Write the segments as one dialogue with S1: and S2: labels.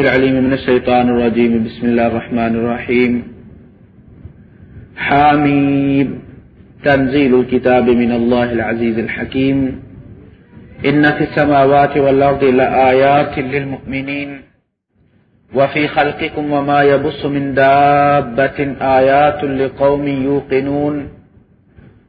S1: العليم من الشيطان الرجيم. بسم الله الرحمن الرحيم. حاميم. تنزيل الكتاب من الله العزيز الحكيم. إن في السماوات والأرض لآيات للمؤمنين. وفي خلقكم وما يبص من دابة آيات لقوم يوقنون.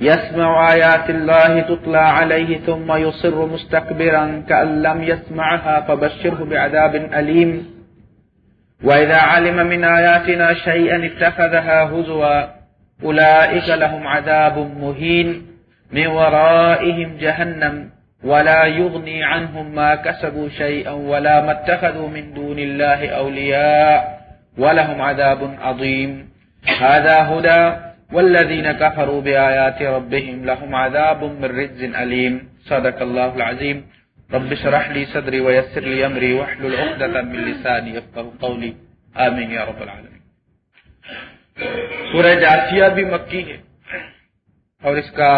S1: يسمع آيات الله تطلع عليه ثم يصر مستكبرا كأن لم يسمعها فبشره بعذاب أليم. وإذا علم من آياتنا شيئا اتخذها هزوا، أولئك لهم عذاب مهين من ورائهم جهنم، ولا يغني عنهم ما كسبوا شيئا ولا ما اتخذوا من دون الله أولياء، ولهم عذاب عظيم. هذا هدى والذين كفروا بآيات ربهم لهم عذاب من رجز أليم صدق الله العظيم رب شرح لي صدري ويسر لي أمري وحل العقدة من لساني يفقه قولي آمين يا رب العالمين سورہ جاسیہ بھی مکی ہے اور اس کا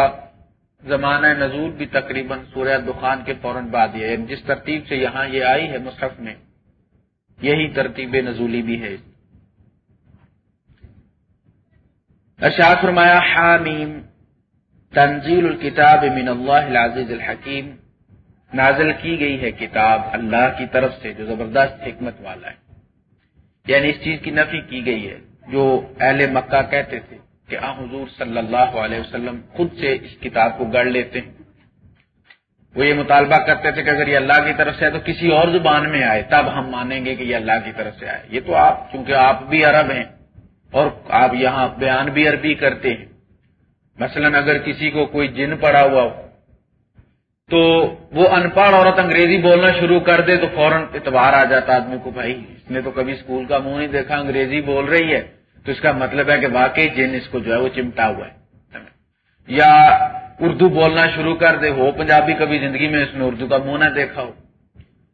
S1: زمانہ نزول بھی تقریباً سورہ دخان کے فوراً بعد یہ یعنی جس ترتیب سے یہاں یہ آئی ہے مصحف میں، یہی ترتیب نزولی بھی ہے اس ارشاد فرمایا، حامیم، تنزیل الکتاب من اللہ العزیز الحکیم۔ نازل کی گئی ہے کتاب اللہ کی طرف سے، جو زبردست حکمت والا ہے۔ یعنی اس چیز کی نفی کی گئی ہے، جو اہل مکہ کہتے تھے کہ آ حضور صلی اللہ علیہ وسلم خود سے اس کتاب کو گڑھ لیتے ہیں۔ وہ یہ مطالبہ کرتے تھے کہ اگر یہ اللہ کی طرف سے ہے تو کسی اور زبان میں آئے، تب ہم مانیں گے کہ یہ اللہ کی طرف سے آئے۔ یہ تو آپ، چونکہ آپ بھی عرب ہیں اور آپ یہاں بیان بھی عربی کرتے ہیں۔ مثلا اگر کسی کو کوئی جن پڑا ہوا ہو، تو وہ ان پڑھ عورت انگریزی بولنا شروع کر دے تو فوراً اعتبار آ جاتا آدمی کو، بھائی، اس نے تو کبھی اسکول کا منہ نہیں دیکھا، انگریزی بول رہی ہے۔ تو اس کا مطلب ہے کہ واقعی جن اس کو جو ہے وہ چمٹا ہوا ہے۔ یا اردو بولنا شروع کر دے، ہو پنجابی کبھی زندگی میں اس نے اردو کا منہ نہ دیکھا ہو۔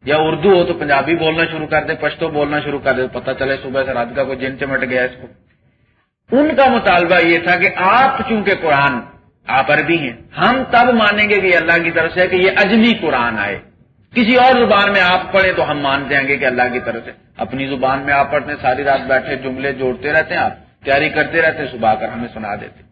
S1: یا اردو ہو تو پنجابی بولنا شروع کر دے، پشتو بولنا شروع کر دے پتہ چلے صبح سے رات کا کوئی جن چمٹ گیا اس کو۔ ان کا مطالبہ یہ تھا کہ آپ چونکہ قرآن آپ عربی ہیں، ہم تب مانیں گے کہ اللہ کی طرف سے کہ یہ اجمی قرآن آئے۔ کسی اور زبان میں آپ پڑھیں تو ہم مان جائیں گے کہ اللہ کی طرف سے۔ اپنی زبان میں آپ پڑھتے ہیں، ساری رات بیٹھے جملے جوڑتے رہتے ہیں آپ، تیاری کرتے رہتے ہیں، صبح کر ہمیں سنا دیتے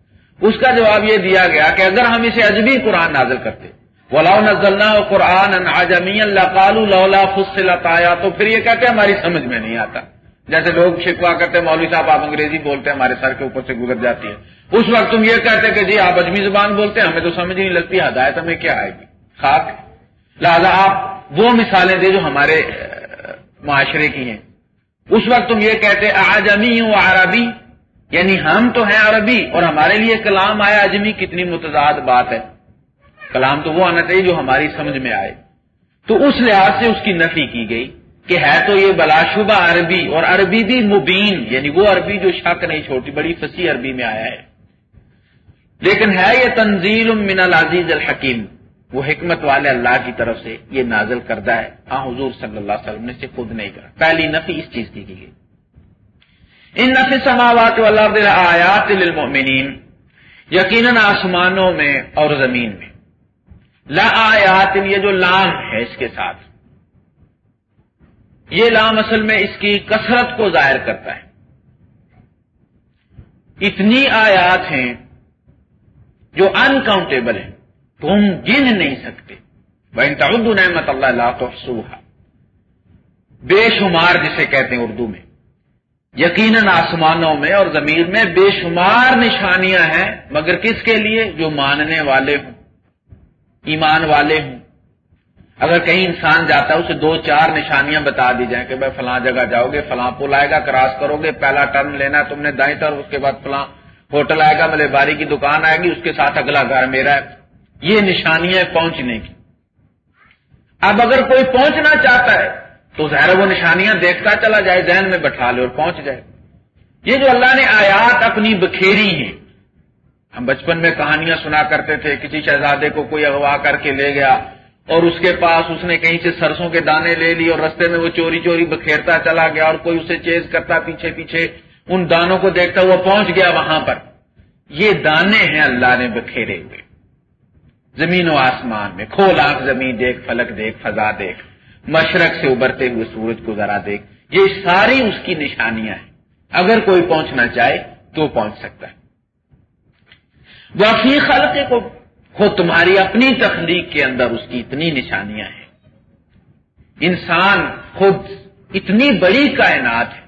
S1: اس کا جواب یہ دیا گیا کہ اگر ہم اسے اجمی قرآن نازل کرتے ولاؤ نزلنا قرآن اجمی اللہ کالو لولا فصلت آیا تو پھر یہ کہتے ہماری سمجھ میں نہیں آتا۔ جیسے لوگ شکوا کرتے ہیں، مولوی صاحب، آپ انگریزی بولتے ہیں، ہمارے سر کے اوپر سے گزر جاتی ہے۔ اس وقت تم یہ کہتے کہ جی آپ اجمی زبان بولتے ہیں، ہمیں تو سمجھ نہیں لگتی، ہدایت ہمیں کیا آئے گی؟ خاک۔ لہذا آپ وہ مثالیں دے جو ہمارے معاشرے کی ہیں۔ اس وقت تم یہ کہتے آج امی ہوں عربی۔ یعنی ہم تو ہیں عربی، اور ہمارے لیے کلام آیا اجمی، کتنی متضاد بات ہے۔ کلام تو وہ آنا چاہیے جو ہماری سمجھ میں آئے۔ تو اس لحاظ سے اس کی نفی کی گئی۔ کہ ہے تو یہ بلا شبہ عربی اور عربی بھی مبین یعنی وہ عربی جو شک نہیں چھوٹی بڑی فصیح عربی میں آیا ہے۔ لیکن ہے یہ تنزیل من العزیز الحکیم، وہ حکمت والے اللہ کی طرف سے یہ نازل کردہ ہے۔ ہاں حضور صلی اللہ علیہ وسلم نے سے خود نہیں کرا پہلی نفی اس چیز کی گئی۔ ان نفی سماوات آیات للمؤمنین، یقیناً آسمانوں میں اور زمین میں۔ لا آیات یہ جو لام ہے اس کے ساتھ۔ یہ لام اصل میں اس کی کثرت کو ظاہر کرتا ہے۔ اتنی آیات ہیں جو انکاؤنٹیبل ہیں۔ تم گن نہیں سکتے۔ بہن تعدو نعمت اللہ اللہ تو بے شمار جسے کہتے ہیں اردو میں۔ یقیناً آسمانوں میں اور زمین میں بے شمار نشانیاں ہیں، مگر کس کے لیے؟ جو ماننے والے ہوں۔ ایمان والے ہوں۔ اگر کہیں انسان جاتا ہے، اسے دو چار نشانیاں بتا دی جائیں کہ بھائی فلاں جگہ جاؤ گے، فلاں پل آئے گا، کراس کرو گے، پہلا ٹرن لینا تم نے دائیں طرف، اس کے بعد فلاں ہوٹل آئے گا ملے باری کی دکان آئے گی، اس کے ساتھ اگلا گھر میرا ہے۔ یہ نشانیاں پہنچنے کی۔ اب اگر کوئی پہنچنا چاہتا ہے، تو ظاہر وہ نشانیاں دیکھتا چلا جائے، ذہن میں بٹھا لے اور پہنچ جائے۔ یہ جو اللہ نے آیات اپنی بکھیری ہیں۔ ہم بچپن میں کہانیاں سنا کرتے تھے، کسی شہزادے کو کوئی اغوا کر کے لے گیا اور اس کے پاس اس نے کہیں سے سرسوں کے دانے لے لی اور رستے میں وہ چوری چوری بکھیرتا چلا گیا اور کوئی اسے چیز کرتا پیچھے پیچھے ان دانوں کو دیکھتا وہ پہنچ گیا وہاں پر۔ یہ دانے ہیں اللہ نے بکھیرے ہوئے۔ زمین و آسمان میں کھول آنکھ زمین دیکھ، فلک دیکھ، فضا دیکھ۔ مشرق سے ابھرتے ہوئے سورج کو ذرا دیکھ۔ یہ ساری اس کی نشانیاں ہیں۔ اگر کوئی پہنچنا چاہے تو پہنچ سکتا ہے۔ وفی خلق کو خود تمہاری اپنی تخلیق کے اندر اس کی اتنی نشانیاں ہیں۔ انسان خود اتنی بڑی کائنات ہے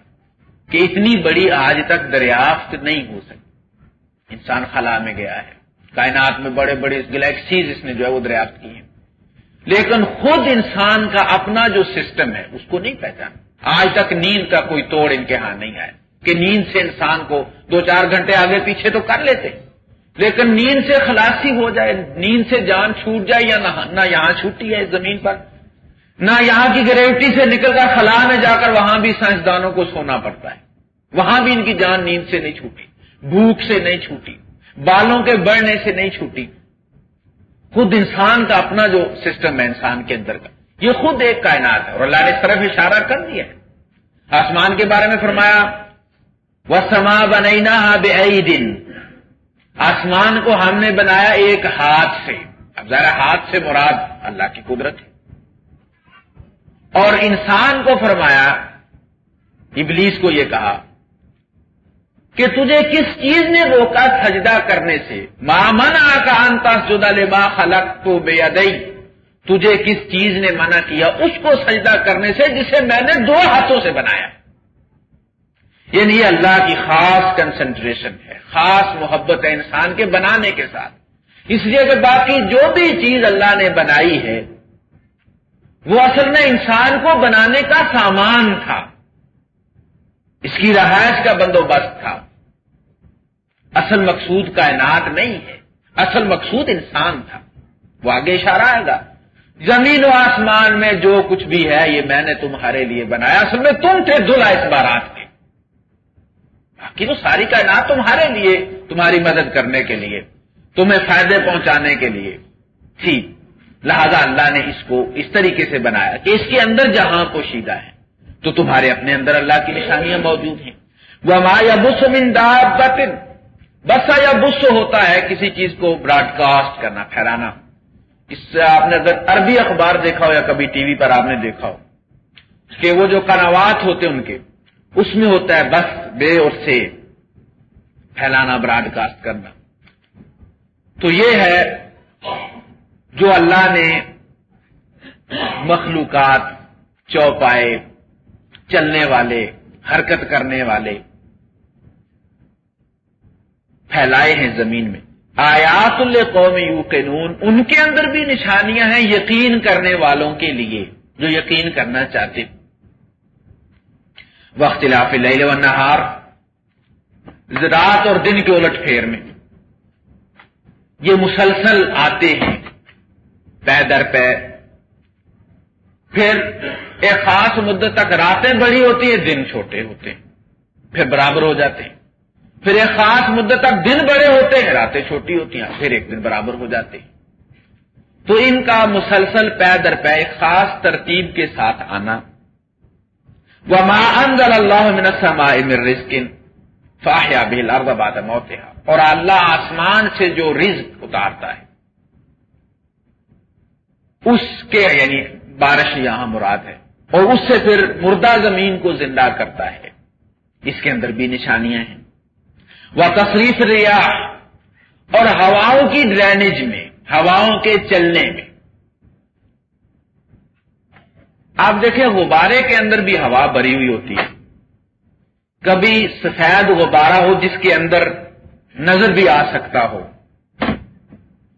S1: کہ اتنی بڑی آج تک دریافت نہیں ہو سکی۔ انسان خلا میں گیا ہے۔ کائنات میں بڑے بڑے گلیکسیز اس نے جو ہے وہ دریافت کی ہیں۔ لیکن خود انسان کا اپنا جو سسٹم ہے، اس کو نہیں پہچانا۔ آج تک نیند کا کوئی توڑ ان کے ہاں نہیں آیا۔ کہ نیند سے انسان کو دو چار گھنٹے آگے پیچھے تو کر لیتے۔ لیکن نیند سے خلاصی ہو جائے، نیند سے جان چھوٹ جائے یا نہ نہ یہاں چھوٹی ہے زمین پر، نہ یہاں کی گریوٹی سے نکل کر خلا میں جا کر وہاں بھی سائنسدانوں کو سونا پڑتا ہے۔ وہاں بھی ان کی جان نیند سے نہیں چھوٹی، بھوک سے نہیں چھوٹی، بالوں کے بڑھنے سے نہیں چھوٹی۔ خود انسان کا اپنا جو سسٹم ہے انسان کے اندر کا، یہ خود ایک کائنات ہے اور اللہ نے طرف اشارہ کر دیا ہے۔ آسمان کے بارے میں فرمایا وہ سما بنینا بے دن آسمان کو ہم نے بنایا ایک ہاتھ سے۔ اب ذرا ہاتھ سے مراد اللہ کی قدرت ہے۔ اور انسان کو فرمایا، ابلیس کو یہ کہا کہ تجھے کس چیز نے روکا سجدہ کرنے سے؟ مامن کا انتا جدا لما خلق تو بے ادئی تجھے کس چیز نے منع کیا؟ اس کو سجدہ کرنے سے جسے میں نے دو ہاتھوں سے بنایا۔ یعنی یہ اللہ کی خاص کنسنٹریشن ہے، خاص محبت ہے انسان کے بنانے کے ساتھ۔ اس لیے کہ باقی جو بھی چیز اللہ نے بنائی ہے، وہ اصل میں انسان کو بنانے کا سامان تھا۔ اس کی رہائش کا بندوبست تھا۔ اصل مقصود کائنات نہیں ہے، اصل مقصود انسان تھا۔ وہ آگے اشارہ آئے گا۔ زمین و آسمان میں جو کچھ بھی ہے، یہ میں نے تمہارے لیے بنایا، اصل میں تم تھے دلہا اس بارات کے باقی تو ساری کائنات تمہارے لیے تمہاری مدد کرنے کے لیے، تمہیں فائدے پہنچانے کے لیے۔ تھی۔ لہذا اللہ نے اس کو اس طریقے سے بنایا کہ اس کے اندر جہاں پوشیدہ ہے، تو تمہارے اپنے اندر اللہ کی نشانیاں موجود ہیں۔ وہ مایا بسمن بتن بسا یا بس ہوتا ہے کسی چیز کو براڈ کاسٹ کرنا، پھیلانا۔ اس سے آپ نے اگر عربی اخبار دیکھا ہو یا کبھی ٹی وی پر آپ نے دیکھا ہو کہ وہ جو کنوات ہوتے ان کے اس میں ہوتا ہے بس بے اور سے پھیلانا براڈ کاسٹ کرنا۔ تو یہ ہے جو اللہ نے مخلوقات، چوپائے، چلنے والے، حرکت کرنے والے پھیلائے ہیں زمین میں۔ آیات اللہ قوم یو ان کے اندر بھی نشانیاں ہیں یقین کرنے والوں کے لیے جو یقین کرنا چاہتے۔ وقت لیل و نہار رات اور دن کے الٹ پھیر میں۔ یہ مسلسل آتے ہیں، پے در پے۔ پھر ایک خاص مدت تک راتیں بڑی ہوتی ہیں، دن چھوٹے ہوتے ہیں۔ پھر برابر ہو جاتے ہیں۔ پھر ایک خاص مدت تک دن بڑے ہوتے ہیں، راتیں چھوٹی ہوتی ہیں، پھر ایک دن برابر ہو جاتے ہیں۔ تو ان کا مسلسل پے در پے، ایک خاص ترتیب کے ساتھ آنا۔ وہ ماں اندر اللہ منسما رسکن فاہیا بل ارد موت اور اللہ آسمان سے جو رزق اتارتا ہے، اس کے یعنی بارش یہاں مراد ہے، اور اس سے پھر مردہ زمین کو زندہ کرتا ہے۔ اس کے اندر بھی نشانیاں ہیں۔ وہ تصریف ریا اور ہواؤں کی ڈرینیج میں، ہواؤں کے چلنے میں۔ آپ دیکھیں غبارے کے اندر بھی ہوا بھری ہوئی ہوتی ہے۔ کبھی سفید غبارہ ہو جس کے اندر نظر بھی آ سکتا ہو۔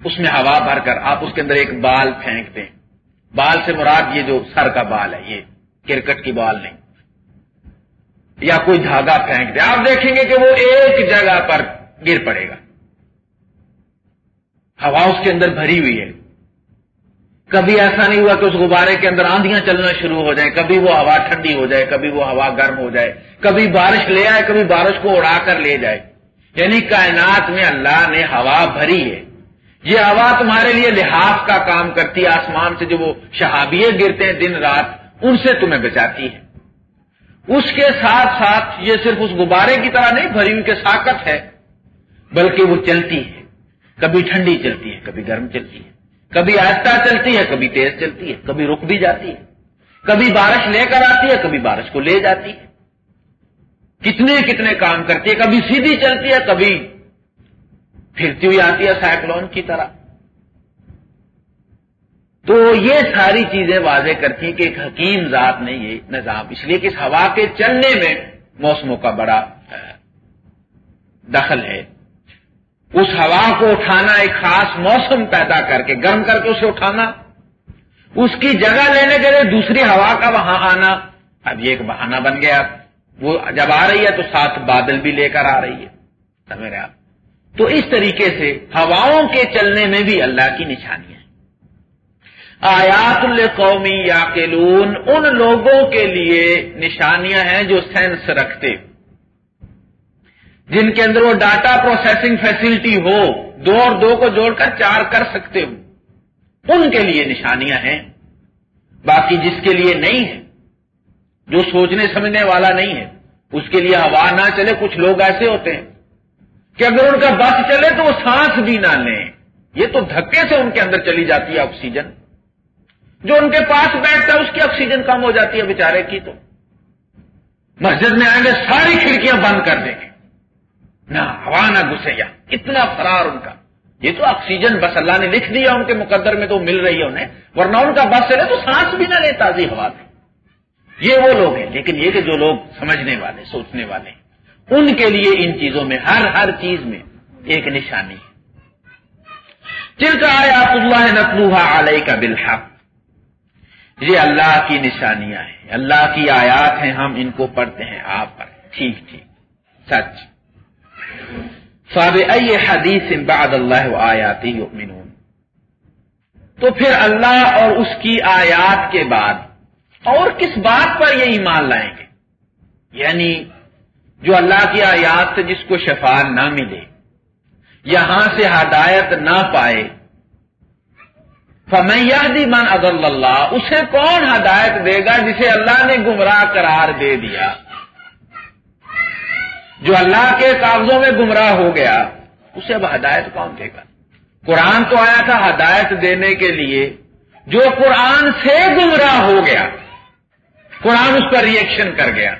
S1: اس میں ہوا بھر کر آپ اس کے اندر ایک بال پھینک دیں۔ بال سے مراد یہ جو سر کا بال ہے، یہ کرکٹ کی بال نہیں۔ یا کوئی دھاگا پھینک دے آپ دیکھیں گے کہ وہ ایک جگہ پر گر پڑے گا۔ ہوا اس کے اندر بھری ہوئی ہے۔ کبھی ایسا نہیں ہوا کہ اس غبارے کے اندر آندیاں چلنا شروع ہو جائیں، کبھی وہ ہوا ٹھنڈی ہو جائے، کبھی وہ ہوا گرم ہو جائے، کبھی بارش لے آئے، کبھی بارش کو اڑا کر لے جائے۔ یعنی کائنات میں اللہ نے ہوا بھری ہے۔ یہ ہوا تمہارے لیے لحاظ کا کام کرتی ہے، آسمان سے جو وہ شہابیے گرتے ہیں دن رات، ان سے تمہیں بچاتی ہے۔ اس کے ساتھ ساتھ یہ صرف اس غبارے کی طرح نہیں، بھری ہوئی کہ ساکت ہے، بلکہ وہ چلتی ہے۔ کبھی ٹھنڈی چلتی ہے، کبھی گرم چلتی ہے۔ کبھی آہستہ چلتی ہے کبھی تیز چلتی ہے کبھی رک بھی جاتی ہے کبھی بارش لے کر آتی ہے، کبھی بارش کو لے جاتی ہے۔ کتنے کتنے کام کرتی ہے، کبھی سیدھی چلتی ہے، کبھی پھرتی ہوئی آتی ہے سائیکلون کی طرح۔ تو یہ ساری چیزیں واضح کرتی ہیں کہ ایک حکیم ذات نے یہ نظام، اس لیے کہ اس ہوا کے چلنے میں موسموں کا بڑا دخل ہے۔ اس ہوا کو اٹھانا ایک خاص موسم پیدا کر کے، گرم کر کے اسے اٹھانا۔ اس کی جگہ لینے کے لیے دوسری ہوا کا وہاں آنا۔ اب یہ ایک بہانہ بن گیا۔ وہ جب آ رہی ہے تو ساتھ بادل بھی لے کر آ رہی ہے۔ آپ؟ تو اس طریقے سے ہواؤں کے چلنے میں بھی اللہ کی نشانیاں آیات القومی یا ان لوگوں کے لیے نشانیاں ہیں جو سینس رکھتے۔ جن کے اندر وہ ڈاٹا پروسیسنگ فیسلٹی ہو دو اور دو کو جوڑ کر چار کر سکتے ہو۔ ان کے لیے نشانیاں ہیں۔ باقی جس کے لیے نہیں ہے جو سوچنے سمجھنے والا نہیں ہے، اس کے لیے ہوا نہ چلے، کچھ لوگ ایسے ہوتے ہیں کہ اگر ان کا بس چلے تو وہ سانس بھی نہ لیں۔ یہ تو دھکے سے ان کے اندر چلی جاتی ہے آکسیجن جو ان کے پاس بیٹھتا ہے، اس کی آکسیجن کم ہو جاتی ہے بیچارے کی تو۔ مسجد میں آئیں گے، ساری کھڑکیاں بند کر دیں گے۔ نہ ہوا نہ گھسے یا اتنا فرار ان کا۔ یہ تو آکسیجن بس اللہ نے لکھ دیا ان کے مقدر میں تو مل رہی ہے انہیں۔ ورنہ ان کا بس چلے تو سانس بھی نہ لے تازی ہوا سے یہ وہ لوگ ہیں۔ لیکن یہ کہ جو لوگ سمجھنے والے، سوچنے والے ان کے لیے ان چیزوں میں، ہر ہر چیز میں ایک نشانی ہے۔ چل کا اللہ نقلوہ علیہ کا بالحق۔ یہ اللہ کی نشانیاں ہیں۔ اللہ کی آیات ہیں، ہم ان کو پڑھتے ہیں۔ آپ پر ٹھیک ٹھیک۔ سچ۔ فاب حدیث بعد اللہ آیاتی تو پھر اللہ اور اس کی آیات کے بعد اور کس بات پر یہ ایمان لائیں گے؟ یعنی جو اللہ کی آیات سے جس کو شفا نہ ملے، یہاں سے ہدایت نہ پائے فمیادی من اضل اللہ اسے کون ہدایت دے گا جسے اللہ نے گمراہ قرار دے دیا؟ جو اللہ کے کاغذوں میں گمراہ ہو گیا، اسے اب ہدایت کون دے گا؟ قرآن تو آیا تھا ہدایت دینے کے لیے، جو قرآن سے گمراہ ہو گیا، قرآن اس پر ریئیکشن کر گیا۔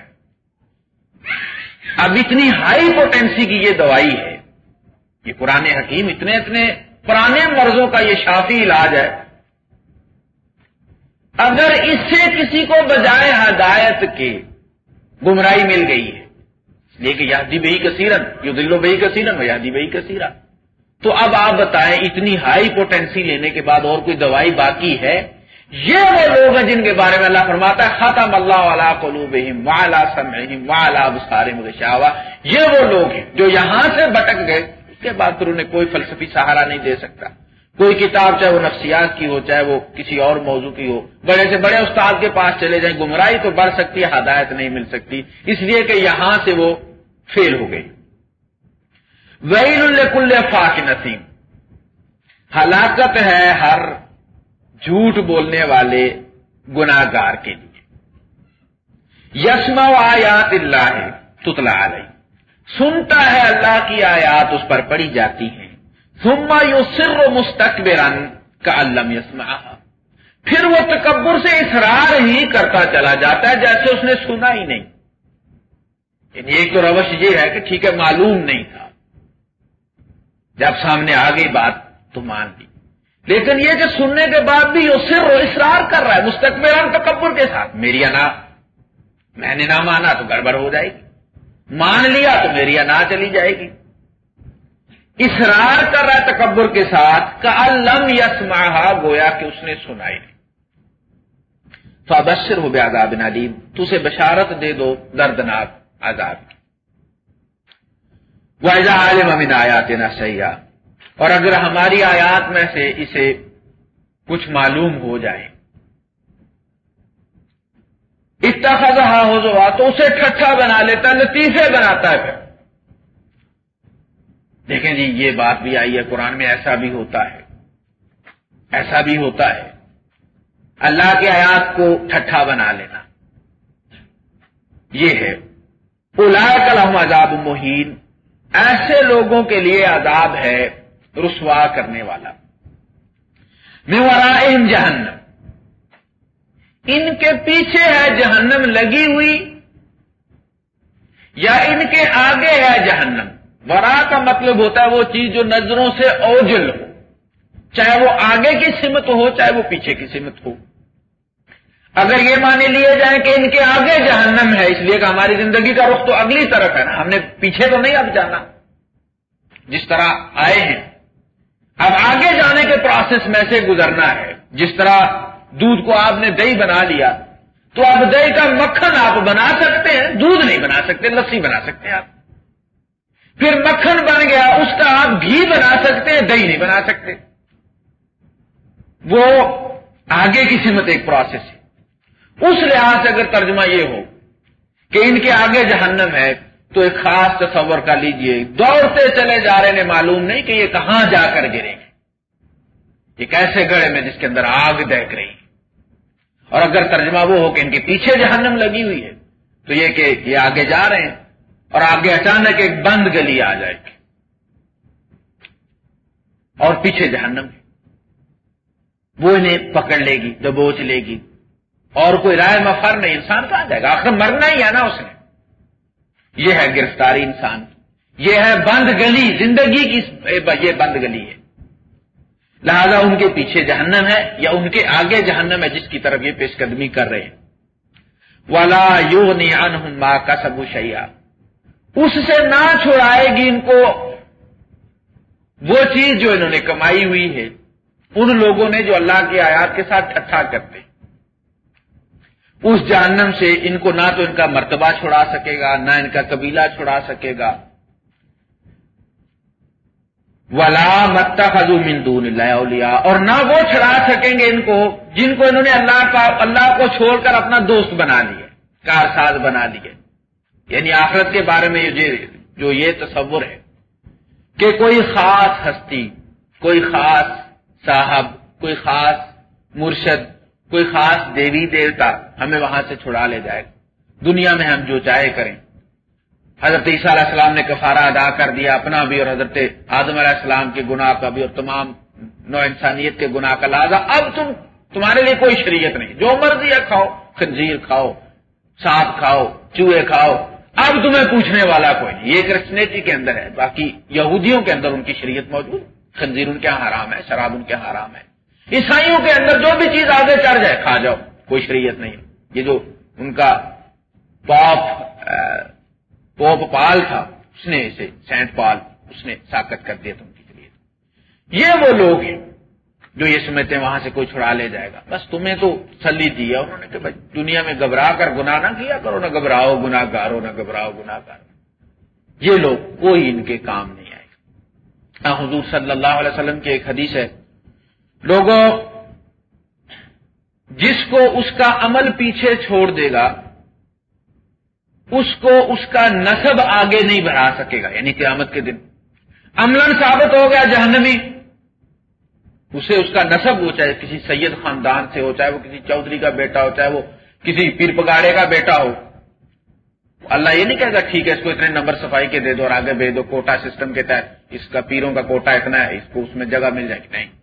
S1: اب اتنی ہائی پوٹینسی کی یہ دوائی ہے، یہ قرآن حکیم اتنے اتنے پرانے مرضوں کا یہ شافی علاج ہے۔ اگر اس سے کسی کو بجائے ہدایت کے گمراہی مل گئی ہے لیکن یادی بہی کثیرن یو دلو بہی کثیرن یادی بہی کثیرہ۔ تو اب آپ بتائیں اتنی ہائی پوٹینسی لینے کے بعد اور کوئی دوائی باقی ہے؟ یہ وہ لوگ ہیں جن کے بارے میں اللہ فرماتا ہے، ختم اللہ علیہ قلوبہم وعلا سمعہم وعلا بسارم غشاوہ۔ یہ وہ لوگ ہیں جو یہاں سے بٹک گئے، اس کے بعد پھر انہیں کوئی فلسفی سہارا نہیں دے سکتا۔ کوئی کتاب چاہے وہ نفسیات کی ہو، چاہے وہ کسی اور موضوع کی ہو، بڑے سے بڑے استاد کے پاس چلے جائیں، گمراہی تو بڑھ سکتی ہے، ہدایت نہیں مل سکتی۔ اس لیے کہ یہاں سے وہ فیل ہو گئی۔ ویل الکل فاق نسیم ہلاکت ہے ہر جھوٹ بولنے والے گناگار کے لیے۔ یسما آیات اللہ ہے تتلا علیہ۔ سنتا ہے اللہ کی آیات اس پر پڑی جاتی ہیں۔ سما یو سر و مستقبرن کا علم یسما پھر وہ تکبر سے اصرار ہی کرتا چلا جاتا ہے جیسے اس نے سنا ہی نہیں۔ یعنی ایک تو روش یہ ہے کہ ٹھیک ہے، معلوم نہیں تھا۔ جب سامنے آ گئی بات تو مان لی۔ لیکن یہ کہ سننے کے بعد بھی وہ سر و اصرار کر رہا ہے مستقبل تکبر کے ساتھ۔ میری انا، میں نے نہ مانا تو گڑبڑ ہو جائے گی۔ مان لیا تو میری انا چلی جائے گی۔ اصرار کر رہا ہے تکبر کے ساتھ کا لم یس گویا کہ اس نے سنائی۔ نہیں تو ابشر ہو گیا آزاد نالیم تو اسے بشارت دے دو، دردناک۔ آزاد کی وہ عالم امین آیا تینا سیاح اور اگر ہماری آیات میں سے اسے کچھ معلوم ہو جائے۔ اتنا ہو جو تو اسے ٹھٹھا بنا لیتا لطیفے بناتا ہے۔ پھر دیکھیں جی یہ بات بھی آئی ہے، قرآن میں ایسا بھی ہوتا ہے۔ ایسا بھی ہوتا ہے۔ اللہ کے آیات کو ٹھٹھا بنا لینا۔ یہ ہے۔ الا کلام عذاب مہین۔ ایسے لوگوں کے لیے عذاب ہے رسوا کرنے والا۔ میں ورائم جہنم۔ ان کے پیچھے ہے جہنم، لگی ہوئی۔ یا ان کے آگے ہے جہنم۔ ورا کا مطلب ہوتا ہے وہ چیز جو نظروں سے اوجل ہو۔ چاہے وہ آگے کی سمت ہو، چاہے وہ پیچھے کی سمت ہو۔ اگر یہ مانے لیے جائیں کہ ان کے آگے جہنم ہے، اس لیے کہ ہماری زندگی کا رخ تو اگلی طرف ہے نا ہم نے پیچھے تو نہیں اب جانا۔ جس طرح آئے ہیں۔ اب آگے جانے کے پروسیس میں سے گزرنا ہے۔ جس طرح دودھ کو آپ نے دہی بنا لیا، تو اب دہی کا مکھن آپ بنا سکتے ہیں۔ دودھ نہیں بنا سکتے، لسی بنا سکتے ہیں آپ۔ پھر مکھن بن گیا، اس کا آپ گھی بنا سکتے ہیں، دہی نہیں بنا سکتے۔ وہ آگے کی سمت ایک پروسیس ہے۔ اس لحاظ سے اگر ترجمہ یہ ہو کہ ان کے آگے جہنم ہے، تو ایک خاص تصور کر لیجیے، دوڑتے چلے جا رہے ہیں معلوم نہیں کہ یہ کہاں جا کر گرے گے ایک ایسے گڑے میں جس کے اندر آگ دیکھ رہی اور اگر ترجمہ وہ ہو کہ ان کے پیچھے جہنم لگی ہوئی ہے، تو یہ کہ یہ آگے جا رہے ہیں اور آگے اچانک ایک بند گلی آ جائے گی۔ اور پیچھے جہنم وہ انہیں پکڑ لے گی، دبوچ لے گی۔ اور کوئی رائے مفر نہیں، انسان کہاں جائے گا؟ آخر مرنا ہی ہے نا اس نے۔ یہ ہے گرفتاری انسان کی۔ یہ ہے بند گلی، زندگی کی یہ بند گلی ہے۔ لہذا ان کے پیچھے جہنم ہے یا ان کے آگے جہنم ہے جس کی طرف یہ پیش قدمی کر رہے ہیں۔ والا یو نی کا سبو شیا اس سے نہ چھوڑائے گی ان کو۔ وہ چیز جو انہوں نے کمائی ہوئی ہے، ان لوگوں نے جو اللہ کی آیات کے ساتھ ٹھٹھا کرتے اس جہنم سے ان کو نہ تو ان کا مرتبہ چھڑا سکے گا، نہ ان کا قبیلہ چھڑا سکے گا۔ ولا مت خزو مندون اللہ اور نہ وہ چھڑا سکیں گے ان کو جن کو انہوں نے اللہ کا، اللہ کو چھوڑ کر اپنا دوست بنا لیا کار ساز بنا لیے۔ یعنی آخرت کے بارے میں جو یہ تصور ہے کہ کوئی خاص ہستی، کوئی خاص صاحب، کوئی خاص مرشد کوئی خاص دیوی دیوتا ہمیں وہاں سے چھڑا لے جائے گا۔ دنیا میں ہم جو چاہے کریں۔ حضرت عیسیٰ علیہ السلام نے کفارہ ادا کر دیا اپنا بھی اور حضرت آدم علیہ السلام کے گناہ کا بھی اور تمام نو انسانیت کے گناہ کا لازا اب تم تمہارے لیے کوئی شریعت نہیں۔ جو مرضی ہے کھاؤ، خنزیر کھاؤ سانپ کھاؤ، چوہے کھاؤ۔ اب تمہیں پوچھنے والا کوئی نہیں۔ یہ کرسچنیٹی کے اندر ہے، باقی یہودیوں کے اندر ان کی شریعت موجود خنزیر ان کے حرام ہے، شراب ان کے حرام ہے۔ عیسائیوں کے اندر جو بھی چیز آگے چڑھ جائے، کھا جاؤ، کوئی شریعت نہیں۔ یہ جو ان کا پاپ پوپ پال تھا، اس نے اسے سینٹ پال، اس نے ساکت کر دیا تم کی شریعت۔ یہ وہ لوگ ہیں جو یہ سمجھتے ہیں، وہاں سے کوئی چھڑا لے جائے گا۔ بس تمہیں تو سلی دیا انہوں نے کہ بھائی، دنیا میں گھبرا کر گناہ نہ کیا کرو، نہ گھبراؤ گناہ گارو نہ گھبراؤ گناہ گارو یہ لوگ، کوئی ان کے کام نہیں آئے۔ گا حضور صلی اللہ علیہ وسلم کی ایک حدیث ہے لوگوں، جس کو اس کا عمل پیچھے چھوڑ دے گا، اس کو اس کا نصب آگے نہیں بڑھا سکے گا یعنی قیامت کے دن۔ عملن ثابت ہو گیا جہنمی۔ اسے اس کا نصب ہو چاہے کسی سید خاندان سے ہو، چاہے وہ کسی چودھری کا بیٹا ہو، چاہے وہ کسی پیر پگاڑے کا بیٹا ہو۔ اللہ یہ نہیں کہے گا، ٹھیک ہے، اس کو اتنے نمبر صفائی کے دے دو اور آگے بھیج دو، کوٹا سسٹم کے تحت، اس کا پیروں کا کوٹا اتنا ہے، اس کو اس میں جگہ مل جائے گی۔ نہیں۔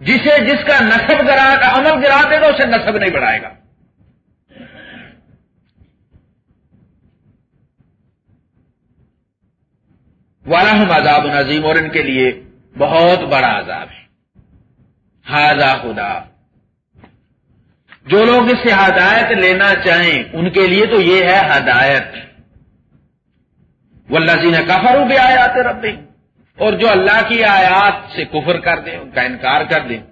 S1: جسے جس کا نصب گرا عمل گرا دے گا، اسے نصب نہیں بڑھائے گا۔ والم عذاب نظیم اور ان کے لیے بہت بڑا عذاب ہے۔ ہاضا خدا جو لوگ اس سے ہدایت لینا چاہیں، ان کے لیے تو یہ ہے ہدایت۔ وہ لذین کفرو بھی آئے آتے ربی اور جو اللہ کی آیات سے کفر کر دیں، ان کا انکار کر دیں۔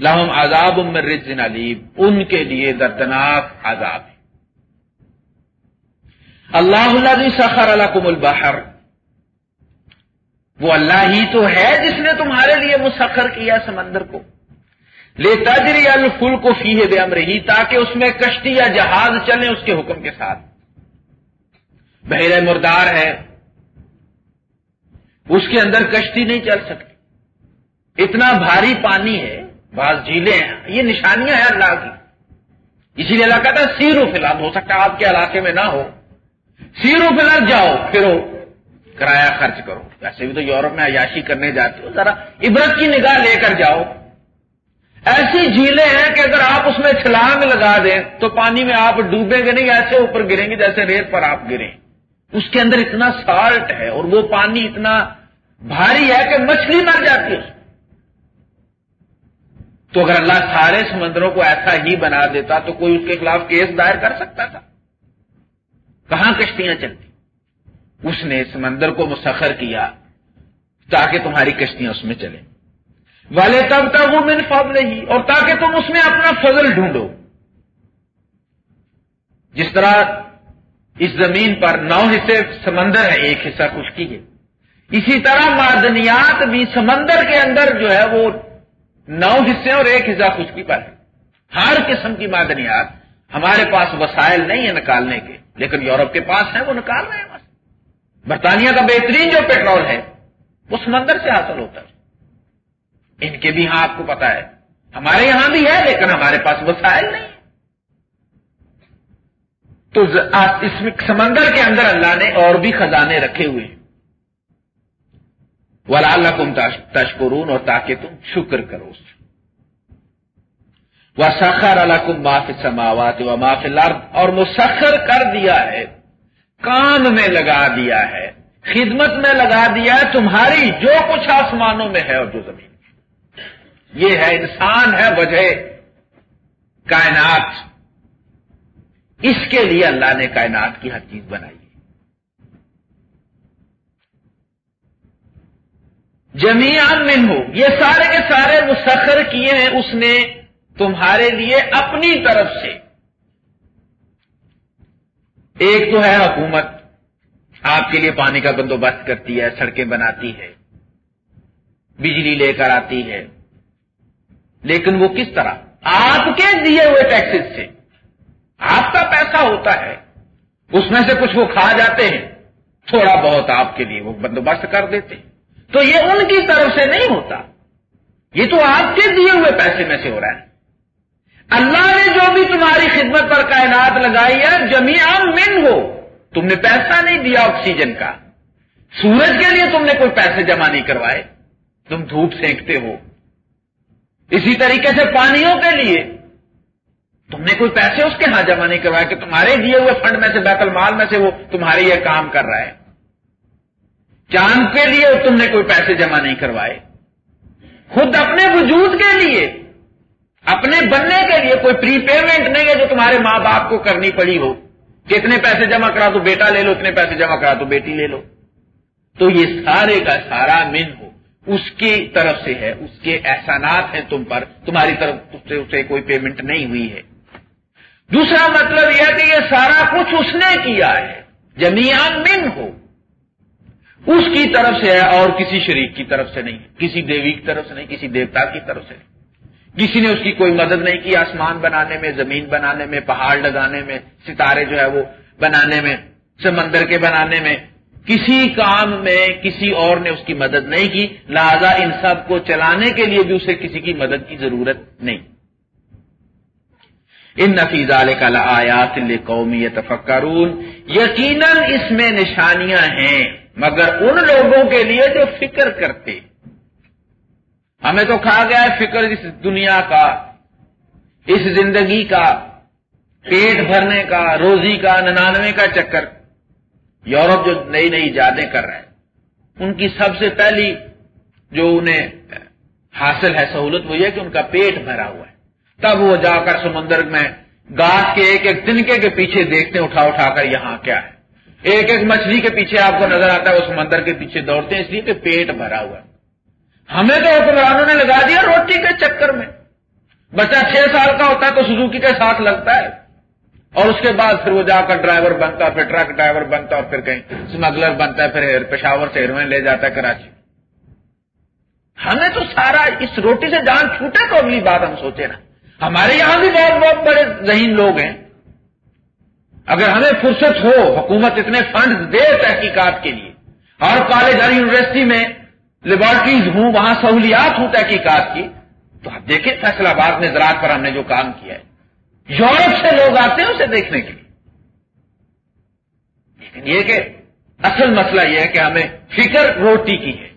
S1: لہم عذاب رزن علیم، ان کے لیے دردناک عذاب ہے۔ اللہ اللہ سخر الحکم البحر۔ وہ اللہ ہی تو ہے جس نے تمہارے لیے مسخر کیا سمندر کو۔ لے تجری الفل کو فی بے امر ہی تاکہ اس میں کشتی یا جہاز چلے اس کے حکم کے ساتھ۔ بحیر مردار ہے۔ اس کے اندر کشتی نہیں چل سکتی۔ اتنا بھاری پانی ہے، بعض جھیلیں ہیں، یہ نشانیاں ہیں اللہ کی۔ اسی لیے اللہ کہتا ہے، سیرو فی الحال ہو سکتا ہے آپ کے علاقے میں نہ ہو۔ سیرو فی الحال جاؤ، پھرو، کرایہ خرچ کرو۔ ویسے بھی تو یورپ میں عیاشی کرنے جاتے ہو، ذرا عبرت کی نگاہ لے کر جاؤ۔ ایسی جھیلیں ہیں کہ اگر آپ اس میں چھلانگ لگا دیں تو پانی میں آپ ڈوبیں گے نہیں، ایسے اوپر گریں گے جیسے ریت پر آپ گریں۔ اس کے اندر اتنا سالٹ ہے اور وہ پانی اتنا بھاری ہے کہ مچھلی مر جاتی ہے تو اگر اللہ سارے سمندروں کو ایسا ہی بنا دیتا تو کوئی اس کے خلاف کیس دائر کر سکتا تھا۔ کہاں کشتیاں چلتی؟ اس نے سمندر کو مسخر کیا تاکہ تمہاری کشتیاں اس میں چلیں۔ والے تب تک وہ من فضل ہی اور تاکہ تم اس میں اپنا فضل ڈھونڈو۔ جس طرح اس زمین پر نو حصے سمندر ہے، ایک حصہ خشکی ہے اسی طرح معدنیات بھی سمندر کے اندر جو ہے وہ نو حصے اور ایک حصہ خشکی پر ہے۔ ہر قسم کی معدنیات ہمارے پاس وسائل نہیں ہے نکالنے کے، لیکن یورپ کے پاس ہیں، وہ نکال رہے ہیں بس۔ برطانیہ کا بہترین جو پیٹرول ہے، وہ سمندر سے حاصل ہوتا ہے۔ ان کے بھی ہاں آپ کو پتا ہے۔ ہمارے یہاں بھی ہے، لیکن ہمارے پاس وسائل نہیں تو اس سمندر کے اندر اللہ نے اور بھی خزانے رکھے ہوئے ولا اللہ تم تشکرون اور تاکہ تم شکر کرو وہ سخر اللہ کم معاف سماوات و معاف لرد اور مسخر کر دیا ہے کام میں لگا دیا ہے، خدمت میں لگا دیا ہے، تمہاری جو کچھ آسمانوں میں ہے اور جو زمین یہ ہے انسان ہے وجہ کائنات۔ اس کے لیے اللہ نے کائنات کی ہر چیز بنائی ہے۔ جمیان من ہو یہ سارے کے سارے مسخر کیے ہیں اس نے تمہارے لیے اپنی طرف سے۔ ایک تو ہے حکومت، آپ کے لیے پانی کا بندوبست کرتی ہے، سڑکیں بناتی ہے، بجلی لے کر آتی ہے۔ لیکن وہ کس طرح؟ آپ کے دیے ہوئے ٹیکسز سے۔ آپ کا پیسہ ہوتا ہے۔ اس میں سے کچھ وہ کھا جاتے ہیں۔ تھوڑا بہت آپ کے لیے وہ بندوبست کر دیتے تو یہ ان کی طرف سے نہیں ہوتا۔ یہ تو آپ کے دیے ہوئے پیسے میں سے ہو رہا ہے۔ اللہ نے جو بھی تمہاری خدمت پر کائنات لگائی ہے جمیا من ہو۔ تم نے پیسہ نہیں دیا آکسیجن کا۔ سورج کے لیے تم نے کوئی پیسے جمع نہیں کروائے۔ تم دھوپ سینکتے ہو۔ اسی طریقے سے پانیوں کے لیے۔ تم نے کوئی پیسے اس کے ہاں جمع نہیں کروائے کہ تمہارے دیے ہوئے فنڈ میں سے بیت المال میں سے وہ تمہارے یہ کام کر رہا ہے۔ چاند کے لیے تم نے کوئی پیسے جمع نہیں کروائے۔ خود اپنے وجود کے لیے، اپنے بننے کے لیے کوئی پری پیمنٹ نہیں ہے جو تمہارے ماں باپ کو کرنی پڑی ہو۔ کہ اتنے پیسے جمع کرا تو بیٹا لے لو، اتنے پیسے جمع کرا تو بیٹی لے لو۔ تو یہ سارے کا سارا من ہو۔ اس کی طرف سے ہے، اس کے احسانات ہیں تم پر۔ تمہاری طرف سے اسے کوئی پیمنٹ نہیں ہوئی ہے۔ دوسرا مطلب یہ کہ یہ سارا کچھ اس نے کیا ہے۔ جمیان من ہو۔ اس کی طرف سے ہے اور کسی شریک کی طرف سے نہیں۔ کسی دیوی کی طرف سے نہیں، کسی دیوتا کی طرف سے نہیں۔ کسی نے اس کی کوئی مدد نہیں کی آسمان بنانے میں، زمین بنانے میں، پہاڑ لگانے میں، ستارے جو ہے وہ بنانے میں، سمندر کے بنانے میں۔ کسی کام میں کسی اور نے اس کی مدد نہیں کی۔ لہذا ان سب کو چلانے کے لیے بھی اسے کسی کی مدد کی ضرورت نہیں۔ ان نفیز کا آیات قومی تفکرون یقیناً اس میں نشانیاں ہیں، مگر ان لوگوں کے لیے جو فکر کرتے۔ ہمیں تو کھا گیا ہے، فکر اس دنیا کا، اس زندگی کا، پیٹ بھرنے کا، روزی کا، ننانوے کا چکر۔ یورپ جو نئی نئی یادیں کر رہے ہیں، ان کی سب سے پہلی جو انہیں حاصل ہے سہولت وہ یہ کہ ان کا پیٹ بھرا ہوا ہے۔ تب وہ جا کر سمندر میں گاس کے ایک ایک تنکے کے پیچھے دیکھتے اٹھا اٹھا کر یہاں کیا ہے۔ ایک ایک مچھلی کے پیچھے آپ کو نظر آتا ہے، وہ سمندر کے پیچھے دوڑتے ہیں، اس لیے کہ پیٹ بھرا ہوا ہے۔ ہمیں تو حکمرانوں نے لگا دیا روٹی کے چکر میں۔ بچہ چھ سال کا ہوتا ہے تو سزوکی کے ساتھ لگتا ہے۔ اور اس کے بعد پھر وہ جا کر ڈرائیور بنتا، پھر ٹرک ڈرائیور بنتا، اور پھر کہیں اسمگلر بنتا ہے، پھر پشاور سے ہیروئن لے جاتا ہے کراچی۔ ہمیں تو سارا اس روٹی سے جان چھوٹے تو اگلی بات ہم سوچے نا۔ ہمارے یہاں بھی بہت بہت بڑے ذہین لوگ ہیں۔ اگر ہمیں فرصت ہو حکومت اتنے فنڈ دے تحقیقات کے لیے، اور کالج ہر یونیورسٹی میں لیبارٹریز ہوں، وہاں سہولیات ہوں تحقیقات کی، تو آپ دیکھیں فیصلہ آباد میں زراعت پر ہم نے جو کام کیا ہے۔ یورپ سے لوگ آتے ہیں اسے دیکھنے کے لیے۔ لیکن یہ کہ اصل مسئلہ یہ ہے کہ ہمیں فکر روٹی کی ہے۔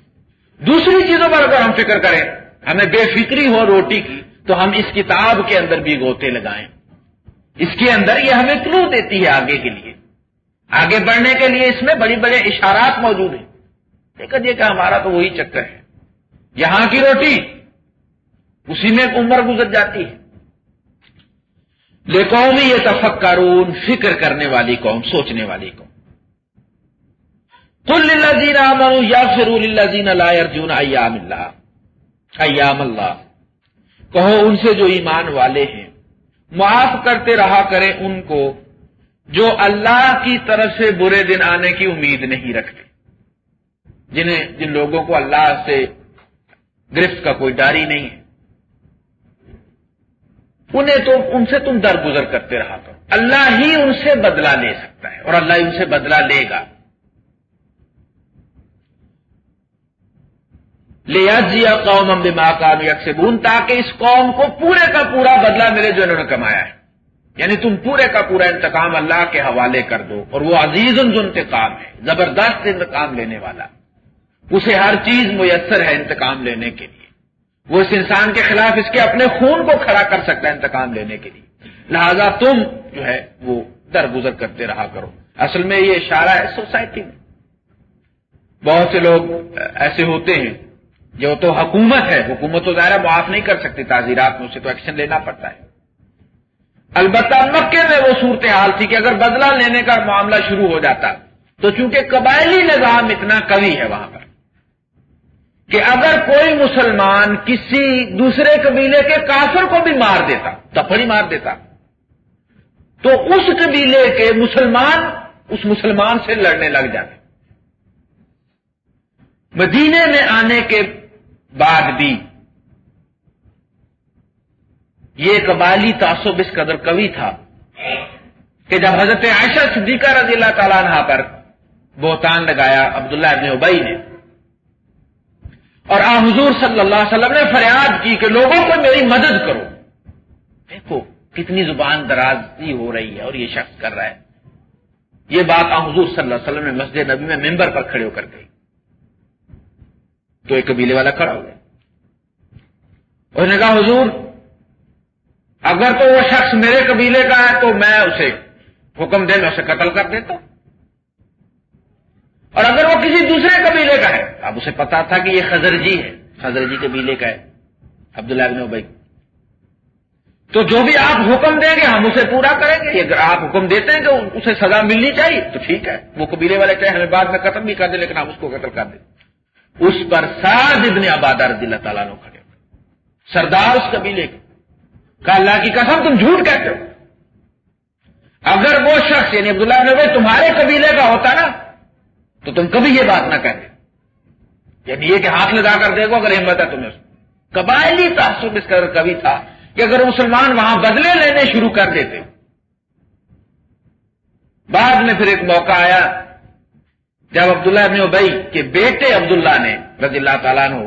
S1: دوسری چیزوں پر اگر ہم فکر کریں، ہمیں بے فکری ہو روٹی کی تو ہم اس کتاب کے اندر بھی گوتے لگائیں۔ اس کے اندر یہ ہمیں کلو دیتی ہے آگے کے لیے۔ آگے بڑھنے کے لیے اس میں بڑی بڑے اشارات موجود ہیں۔ لیکن یہ کہ ہمارا تو وہی چکر ہے۔ یہاں کی روٹی اسی میں عمر گزر جاتی ہے۔ لیکن یہ تفکرون فکر کرنے والی قوم، سوچنے والی قوم۔ کل اللہ یا فرول اللہ زین اللہ ارجن ایام اللہ ایام اللہ۔ کہو ان سے جو ایمان والے ہیں۔ معاف کرتے رہا کریں ان کو جو اللہ کی طرف سے برے دن آنے کی امید نہیں رکھتے۔ جنہیں جن لوگوں کو اللہ سے گرفت کا کوئی ڈاری نہیں ہے۔ انہیں تو ان سے تم درگزر کرتے رہا کرو۔ اللہ ہی ان سے بدلہ لے سکتا ہے اور اللہ ان سے بدلہ لے گا۔ لیا قوم ام دماغ کا تاکہ اس قوم کو پورے کا پورا بدلہ ملے جو انہوں نے کمایا ہے۔ یعنی تم پورے کا پورا انتقام اللہ کے حوالے کر دو، اور وہ عزیز جو انتقام ہے، زبردست انتقام لینے والا۔ اسے ہر چیز میسر ہے انتقام لینے کے لیے۔ وہ اس انسان کے خلاف اس کے اپنے خون کو کھڑا کر سکتا ہے انتقام لینے کے لیے۔ لہذا تم جو ہے وہ درگزر کرتے رہا کرو۔ اصل میں یہ اشارہ ہے سوسائٹی میں۔ بہت سے لوگ ایسے ہوتے ہیں جو تو حکومت ہے، حکومت تو ظاہر معاف نہیں کر سکتی، تعزیرات میں اسے تو ایکشن لینا پڑتا ہے۔ البتہ مکے میں وہ صورتحال تھی کہ اگر بدلہ لینے کا معاملہ شروع ہو جاتا، تو چونکہ قبائلی نظام اتنا قوی ہے وہاں پر، کہ اگر کوئی مسلمان کسی دوسرے قبیلے کے کافر کو بھی مار دیتا تفڑی مار دیتا، تو اس قبیلے کے مسلمان اس مسلمان سے لڑنے لگ جاتے۔ مدینے میں آنے کے بعد بھی یہ قبالی تعصب اس قدر قوی تھا کہ جب حضرت عائشہ صدیقہ رضی اللہ تعالیٰ عنہ پر بہتان لگایا، عبداللہ ابن ابئی نے۔ اور آ حضور صلی اللہ علیہ وسلم نے فریاد کی کہ لوگوں کو میری مدد کرو۔ دیکھو کتنی زبان درازی ہو رہی ہے اور یہ شخص کر رہا ہے۔ یہ بات آ حضور صلی اللہ علیہ وسلم نے مسجد نبی میں ممبر پر کھڑے ہو کر گئی تو ایک قبیلے والا کھڑا ہو گیا۔ اس نے کہا، حضور، اگر تو وہ شخص میرے قبیلے کا ہے تو میں اسے حکم دے، میں اسے قتل کر دیتا۔ ہوں اور اگر وہ کسی دوسرے قبیلے کا ہے، اب اسے پتا تھا کہ یہ خزرجی ہے خزرجی قبیلے کا ہے، عبداللہ ابن بھائی تو جو بھی آپ حکم دیں گے، ہم اسے پورا کریں گے۔ اگر آپ حکم دیتے ہیں کہ اسے سزا ملنی چاہیے، تو ٹھیک ہے۔ وہ قبیلے والے چاہے ہمیں بعد میں قتل بھی کر دیں لیکن ہم اس کو قتل کر دیں۔ اس پر سعد ابن آبادہ رضی اللہ تعالیٰ نے کھڑے سردار اس قبیلے کے۔ کہ اللہ کی قسم، تم جھوٹ کہتے ہو۔ اگر وہ شخص یعنی عبداللہ نے تمہارے قبیلے کا ہوتا نا، تو تم کبھی یہ بات نہ کہتے۔ یعنی یہ کہ ہاتھ لگا کر دیکھو اگر ہمت ہے تمہیں۔ قبائلی تعصب اس کا کبھی تھا کہ اگر مسلمان وہاں بدلے لینے شروع کر دیتے۔ بعد میں پھر ایک موقع آیا جب عبداللہ ابن ابئی کے بیٹے عبداللہ نے رضی اللہ تعالیٰ نے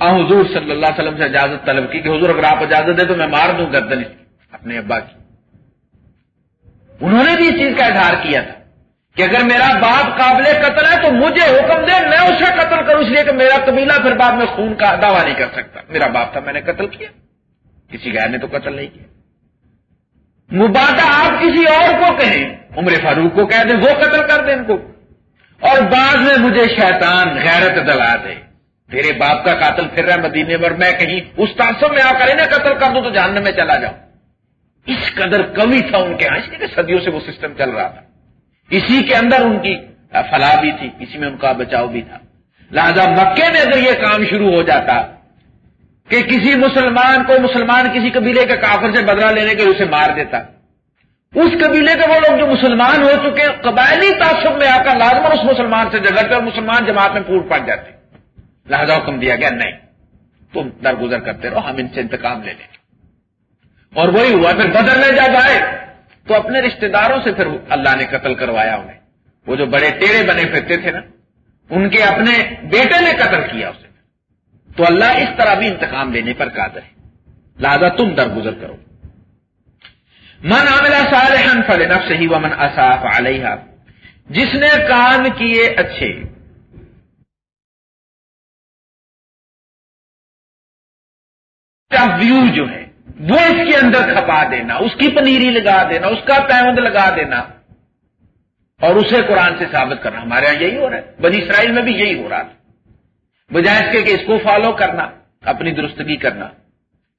S1: حضور صلی اللہ علیہ وسلم سے اجازت طلب کی کہ حضور اگر آپ اجازت دیں تو میں مار دوں گردن اپنے ابا کی۔ انہوں نے بھی اس چیز کا اظہار کیا تھا کہ اگر میرا باپ قابل قتل ہے تو مجھے حکم دے، میں اسے قتل کروں، اس لیے کہ میرا قبیلہ پھر بعد میں خون کا دعویٰ نہیں کر سکتا۔ میرا باپ تھا، میں نے قتل کیا۔ کسی غیر نے تو قتل نہیں کیا۔ مبادہ، آپ کسی اور کو کہیں، عمر فاروق کو کہہ دیں، وہ قتل کر دیں ان کو۔ اور بعد میں مجھے شیطان غیرت دلا دے۔ تیرے باپ کا قاتل پھر رہا ہے مدینے پر میں کہیں اس تعصب میں آ کر انہیں قتل کر دوں تو جاننے میں چلا جاؤں۔ اس قدر کمی تھا ان کے یہاں اس لیے صدیوں سے وہ سسٹم چل رہا تھا۔ اسی کے اندر ان کی فلاح بھی تھی، اسی میں ان کا بچاؤ بھی تھا۔ لہذا مکے میں اگر یہ کام شروع ہو جاتا کہ کسی مسلمان کو مسلمان کسی قبیلے کے کافر سے بدلا لینے کے اسے مار دیتا اس قبیلے کے وہ لوگ جو مسلمان ہو چکے قبائلی تعصب میں آ کر لازمن اس مسلمان سے جگڑتے اور مسلمان جماعت میں پھوٹ پڑ جاتے لہذا حکم دیا گیا، نہیں، تم درگزر کرتے رہو، ہم ان سے انتقام لے لیں اور وہی ہوا، پھر بدر میں جب آئے، تو اپنے رشتہ داروں سے پھر اللہ نے قتل کروایا انہیں۔ وہ جو بڑے ٹیڑے بنے پھرتے تھے نا، ان کے اپنے بیٹے نے قتل کیا اسے۔ تو اللہ اس طرح بھی انتقام لینے پر قادر ہے۔ لہذا تم درگزر کرو۔ من عملہ صالحا فلنفسه ومن اصاف علیہ جس نے کام کیے اچھے ویو جو ہے، وہ اس کے اندر کھپا دینا، اس کی پنیری لگا دینا، اس کا پیوند لگا دینا، اور اسے قرآن سے ثابت کرنا۔ ہمارے یہاں یہی ہو رہا ہے۔ بنی اسرائیل میں بھی یہی ہو رہا تھا۔ بجائے اس کے کہ اس کو فالو کرنا، اپنی درستگی کرنا۔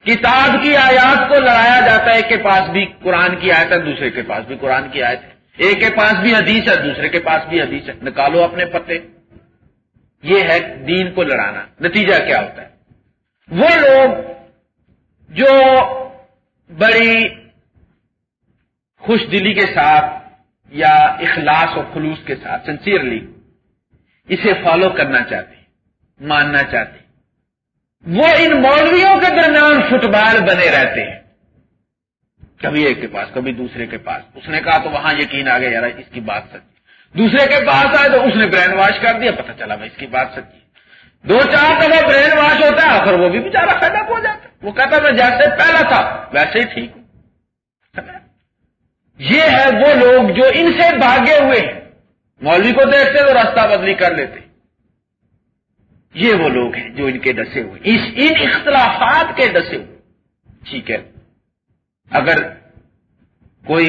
S1: کتاب کی آیات کو لڑایا جاتا ہے، ایک کے پاس بھی قرآن کی آیت ہے، دوسرے کے پاس بھی قرآن کی آیت ہے۔ ایک کے پاس بھی حدیث ہے، دوسرے کے پاس بھی حدیث ہے۔ نکالو اپنے پتے۔ یہ ہے دین کو لڑانا۔ نتیجہ کیا ہوتا ہے؟ وہ لوگ جو بڑی خوش دلی کے ساتھ یا اخلاص اور خلوص کے ساتھ سنسیئرلی اسے فالو کرنا چاہتے ماننا چاہتے وہ ان مولویوں کے درمیان فٹ بال بنے رہتے ہیں۔ کبھی ایک کے پاس، کبھی دوسرے کے پاس۔ اس نے کہا تو وہاں یقین آ گیا، یار اس کی بات سچی دوسرے کے پاس آئے تو اس نے برین واش کر دیا، پتہ چلا بھائی اس کی بات سچی دو چار دفعہ برین واش ہوتا ہے، آخر وہ بھی بےچارا پیدا ہو جاتا ہے۔ وہ کہتا میں جیسے پہلا تھا، ویسے ہی ٹھیک ہوں یہ ہے وہ لوگ جو ان سے بھاگے ہوئے ہیں۔ مولوی کو دیکھتے تو راستہ بدلی کر لیتے۔ یہ وہ لوگ ہیں جو ان کے ڈسے ہوئے اس ان اختلافات کے ڈسے ہوئے ٹھیک ہے۔ اگر کوئی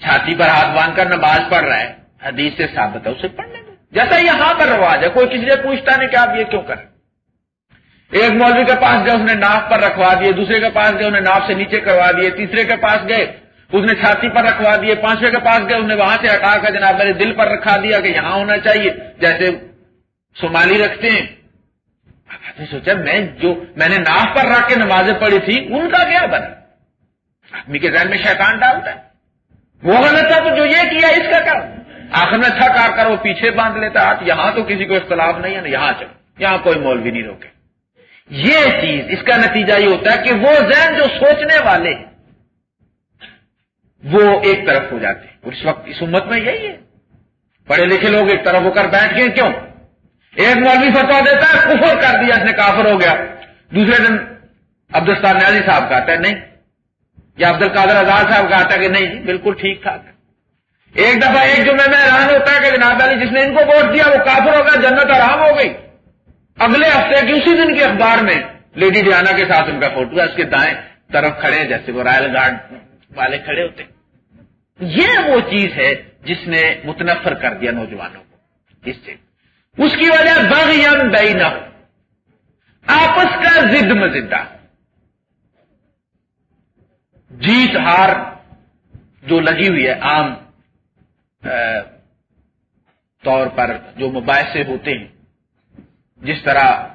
S1: چھاتی پر ہاتھ باندھ کر نماز پڑھ رہا ہے، حدیث سے ثابت ہے، اسے پڑھنے دیں جیسا یہاں پر رواج ہے، کوئی کسی سے پوچھتا نہیں کہ آپ یہ کیوں کریں ایک مولوی کے پاس گئے، اس نے ناف پر رکھوا دیے، دوسرے کے پاس گئے، انہیں ناف سے نیچے کروا دیے، تیسرے کے پاس گئے، اس نے چھاتی پر رکھوا دیے، پانچویں کے پاس گئے اس نے وہاں سے ہٹا کر جناب میرے دل پر رکھا دیا کہ یہاں ہونا چاہیے۔ جیسے سومالی رکھتے ہیں نے سوچا میں جو میں نے ناف پر رکھ کے نمازیں پڑھی تھی ان کا کیا بنا آدمی کے ذہن میں شیطان ڈالتا ہے۔ وہ غلط تھا تو جو یہ کیا، اس کا کیا؟ آخر میں تھک آ کر وہ پیچھے باندھ لیتا ہاتھ یہاں تو کسی کو اختلاف نہیں ہے نا یہاں چلو۔ یہاں کوئی مول بھی نہیں روکے۔ یہ چیز، اس کا نتیجہ یہ ہوتا ہے کہ وہ ذہن جو سوچنے والے وہ ایک طرف ہو جاتے ہیں۔ اور اس وقت، اس امت میں یہی ہے۔ پڑھے لکھے لوگ ایک طرف ہو کر بیٹھ گئے، کیوں؟ ایک مولوی فتوا دیتا ہے، کفر کر دیا، اس نے کافر ہو گیا۔ دوسرے دن عبدالستان نیازی صاحب کہتا ہے، نہیں۔ یا عبد القادر آزاد صاحب کہتا ہے کہ نہیں، بالکل ٹھیک ٹھاک۔ ہے ایک دفعہ ایک جمعے میں اعلان ہوتا ہے کہ جناب علی، جس نے ان کو ووٹ دیا، وہ کافر ہو گیا، جنت آرام ہو گئی۔ اگلے ہفتے کی اسی دن کے اخبار میں لیڈی ڈیانا کے ساتھ ان کا فوٹو ہے، اس کے دائیں طرف کھڑے جیسے وہ رائل گارڈ والے کھڑے ہوتے یہ وہ چیز ہے جس نے متنفر کر دیا نوجوانوں کو۔ اس سے اس کی وجہ بغیم بین آپس کا زد مزدہ. جیت ہار جو لگی ہوئی ہے عام طور پر جو مباحثے ہوتے ہیں، جس طرح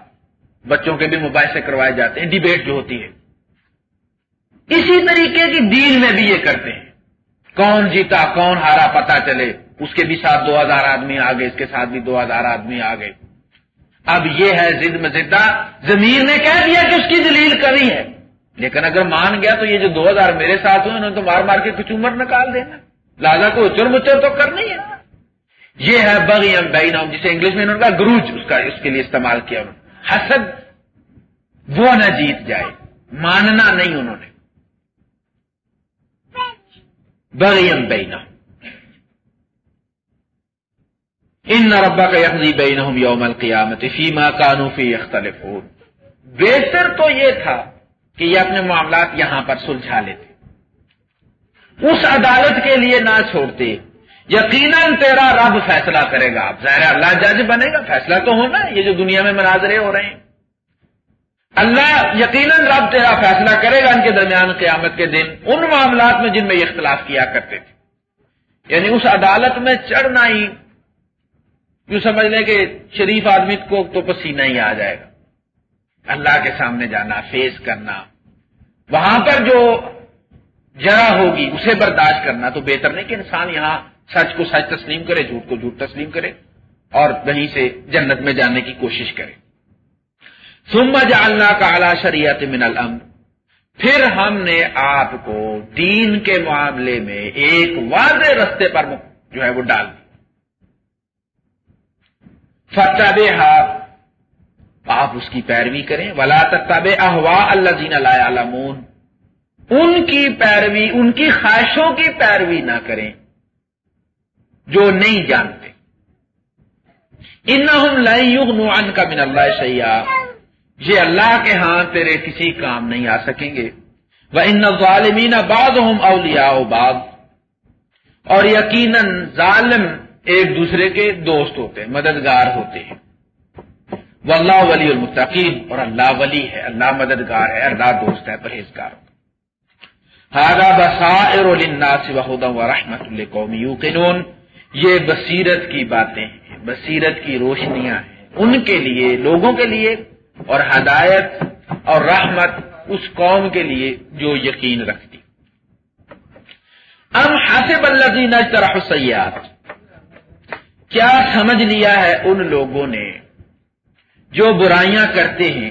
S1: بچوں کے بھی مباحثے کروائے جاتے ہیں، ڈیبیٹ جو ہوتی ہے۔ اسی طریقے کی دین میں بھی یہ کرتے ہیں۔ کون جیتا، کون ہارا پتا چلے۔ اس کے بھی ساتھ دو ہزار آدمی آ گئے، اس کے ساتھ بھی دو ہزار آدمی آ گئے۔ اب یہ ہے زد مزدہ زمین نے کہہ دیا کہ اس کی دلیل کمی ہے۔ لیکن اگر مان گیا تو یہ جو دو ہزار میرے ساتھ ہوئے، انہوں نے تو مار مار کے کچھ عمر نکال دینا۔ لاگا کو اچر مچر تو کرنی ہے۔ یہ ہے بغی ام بین جسے انگلش میں انہوں نے کہا گروج، اس کا اس کے لیے استعمال کیا انہوں نے۔ حسد، وہ نہ جیت جائے۔ ماننا نہیں انہوں نے۔ بغی ام ان ربا کا یقنی بین یوم القیامت فیما کانو فی اختلف بہتر تو یہ تھا کہ یہ اپنے معاملات یہاں پر سلجھا لیتے۔ اس عدالت کے لیے نہ چھوڑتے۔ یقیناً تیرا رب فیصلہ کرے گا۔ آپ ظاہر اللہ جج بنے گا، فیصلہ تو ہونا یہ جو دنیا میں مناظرے ہو رہے ہیں۔ اللہ یقیناً رب تیرا فیصلہ کرے گا ان کے درمیان قیامت کے دن۔ ان معاملات میں جن میں یہ اختلاف کیا کرتے تھے۔ یعنی اس عدالت میں چڑھنا ہی یوں سمجھ لیں کہ شریف آدمی کو تو پسینہ ہی آ جائے گا۔ اللہ کے سامنے جانا فیس کرنا۔ وہاں پر جو جرا ہوگی، اسے برداشت کرنا۔ تو بہتر نہیں کہ انسان یہاں سچ کو سچ تسلیم کرے، جھوٹ کو جھوٹ تسلیم کرے اور وہیں سے جنت میں جانے کی کوشش کرے۔ سمجھ اللہ کا شریعت من الامر۔ پھر ہم نے آپ کو دین کے معاملے میں ایک واضح رستے پر جو ہے وہ ڈال دی فتح آپ اس کی پیروی کریں۔ ولا تب احوا اللہ زین علمون ان کی پیروی، ان کی خواہشوں کی پیروی نہ کریں۔ جو نہیں جانتے۔ ان لائی کا من اللہ سیاح یہ اللہ کے ہاں تیرے کسی کام نہیں آ سکیں گے۔ وہ ان ظالمین بعض ہم اولیا بعض۔ اور یقیناً ظالم ایک دوسرے کے دوست ہوتے ہیں، مددگار ہوتے ہیں۔ وہ اللہ ولی المتقین، اور اللہ ولی ہے، اللہ مددگار ہے، اللہ دوست ہے، پرہیزگار۔ ہاگا بسائر الناس وحدم و رحمت اللہ قومی یہ بصیرت کی باتیں ہیں، بصیرت کی روشنیاں ہیں۔ ان کے لیے، لوگوں کے لیے، اور ہدایت اور رحمت اس قوم کے لیے جو یقین رکھتی۔ ام حاصب اللہ طرح سیاحت کیا سمجھ لیا ہے ان لوگوں نے جو برائیاں کرتے ہیں؟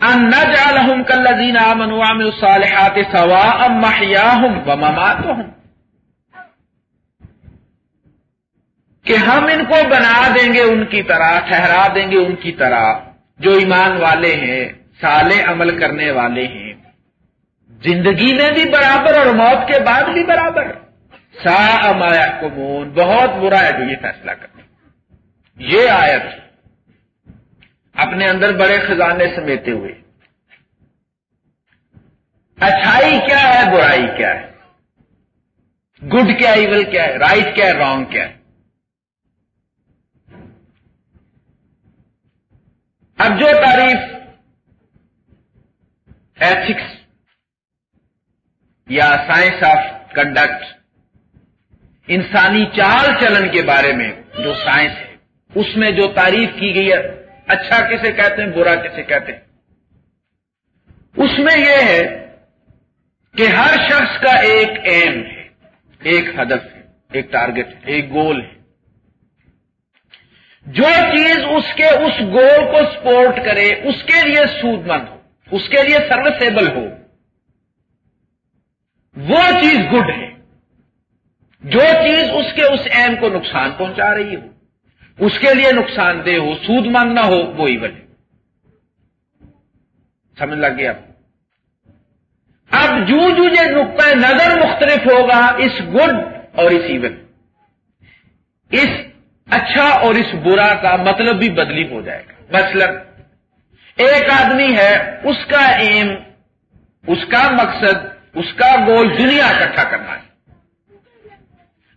S1: ان نجعلہم کالذین الصالحات سواء محیاہم ومماتہم کہ ہم ان کو بنا دیں گے، ان کی طرح، ٹھہرا دیں گے ان کی طرح۔ جو ایمان والے ہیں سالے عمل کرنے والے ہیں۔ زندگی میں بھی برابر اور موت کے بعد بھی برابر۔ سا امایا کمون بہت برا ہے جو یہ فیصلہ کرتے یہ آیت اپنے اندر بڑے خزانے سمیتے ہوئے۔ اچھائی کیا ہے، برائی کیا ہے؟ گڈ کیا ایول کیا ہے؟ رائٹ کیا ہے، رانگ کیا ہے؟ اب جو تعریف ایتھکس یا سائنس آف کنڈکٹ انسانی چال چلن کے بارے میں جو سائنس ہے، اس میں جو تعریف کی گئی ہے اچھا کسے کہتے ہیں، برا کسے کہتے ہیں۔ اس میں یہ ہے کہ ہر شخص کا ایک ایم ہے، ایک ہدف ہے، ایک ٹارگٹ ہے، ایک گول ہے۔ جو چیز اس کے اس گول کو سپورٹ کرے، اس کے لیے سود مند ہو، اس کے لیے سروسیبل ہو، وہ چیز گڈ ہے۔ جو چیز اس کے اس ایم کو نقصان پہنچا رہی ہو، اس کے لیے نقصان دہ ہو، سود مند نہ ہو وہ ایون سمجھ لگ گیا اب جو جو یہ نقطۂ نظر مختلف ہوگا، اس گڈ اور اس ایون۔ اس اچھا اور اس برا کا مطلب بھی بدلی ہو جائے گا۔ مثلا، ایک آدمی ہے، اس کا ایم اس کا مقصد، اس کا گول دنیا اکٹھا کرنا ہے۔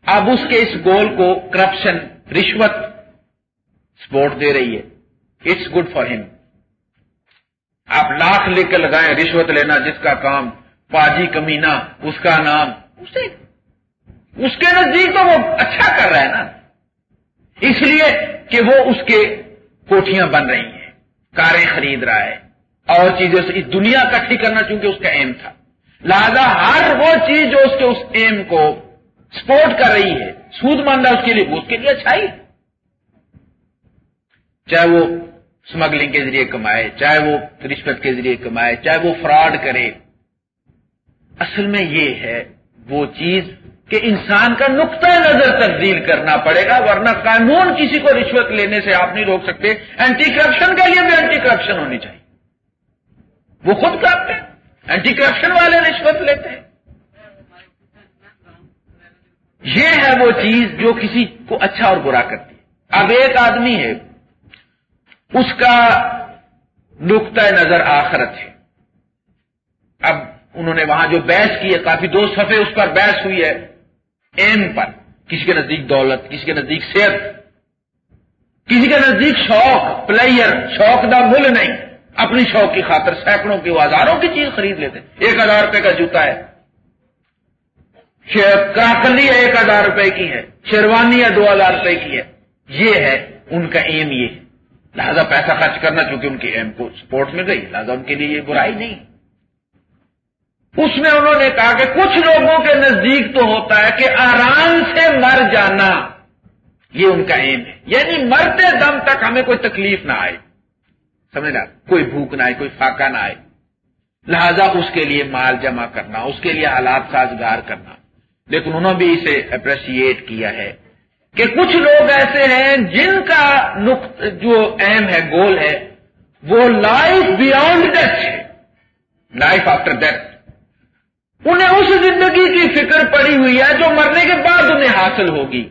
S1: اب اس کے اس گول کو کرپشن، رشوت سپورٹ دے رہی ہے۔ اٹس گڈ فار ہم آپ لاکھ لے کے لگائیں رشوت لینا جس کا کام، پاجی کمینا، اس کا نام۔ اسے، اس کے نزدیک تو وہ اچھا کر رہا ہے نا۔ اس لیے کہ وہ اس کے کوٹیاں بن رہی ہیں، کاریں خرید رہا ہے۔ اور چیزوں سے اس دنیا اکٹھی کرنا چونکہ اس کا ایم تھا۔ لہذا ہر وہ چیز جو اس کے اس ایم کو سپورٹ کر رہی ہے۔ سود ماندہ اس کے لیے اس کے لیے اچھائی چاہے وہ اسمگلنگ کے ذریعے کمائے، چاہے وہ رشوت کے ذریعے کمائے، چاہے وہ فراڈ کرے۔ اصل میں یہ ہے، وہ چیز کہ انسان کا نقطۂ نظر تبدیل کرنا پڑے گا، ورنہ قانون کسی کو رشوت لینے سے آپ نہیں روک سکتے۔ اینٹی کرپشن کے لیے بھی اینٹی کرپشن ہونی چاہیے۔ وہ خود کرتے ہیں۔ اینٹی کرپشن والے رشوت لیتے ہیں۔ یہ ہے وہ چیز جو کسی کو اچھا اور برا کرتی ہے۔ اب ایک آدمی ہے، اس کا نقطۂ نظر آخرت ہے۔ اب انہوں نے وہاں جو بحث کی ہے، کافی دو صفحے اس پر بحث ہوئی ہے۔ ایم پر، کسی کے نزدیک دولت، کسی کے نزدیک صحت، کسی کے نزدیک شوق پلیئر شوق دا مل نہیں۔ اپنی شوق کی خاطر سینکڑوں کی ہزاروں کی چیز خرید لیتے ایک ہزار روپے کا جوتا ہے۔ کراکلی ایک ہزار روپے کی ہے، شیروانی ہے دو ہزار روپے کی ہے۔ یہ ہے ان کا ایم یہ۔ لہذا پیسہ خرچ کرنا چونکہ ان کی ایم کو سپورٹ میں گئی، لہذا ان کے لیے یہ برائی نہیں۔ اس میں انہوں نے کہا کہ کچھ لوگوں کے نزدیک تو ہوتا ہے کہ آرام سے مر جانا، یہ ان کا ایم ہے۔ یعنی مرتے دم تک ہمیں کوئی تکلیف نہ آئے۔ سمجھ لا کوئی بھوک نہ آئے، کوئی فاقہ نہ آئے۔ لہذا اس کے لیے مال جمع کرنا، اس کے لیے حالات سازگار کرنا۔ لیکن انہوں نے بھی اسے اپریشیٹ کیا ہے کہ کچھ لوگ ایسے ہیں جن کا جو ایم ہے گول ہے، وہ لائف بیانڈ ڈیتھ ہے۔ لائف آفٹر ڈیتھ انہیں اس زندگی کی فکر پڑی ہوئی ہے جو مرنے کے بعد انہیں حاصل ہوگی۔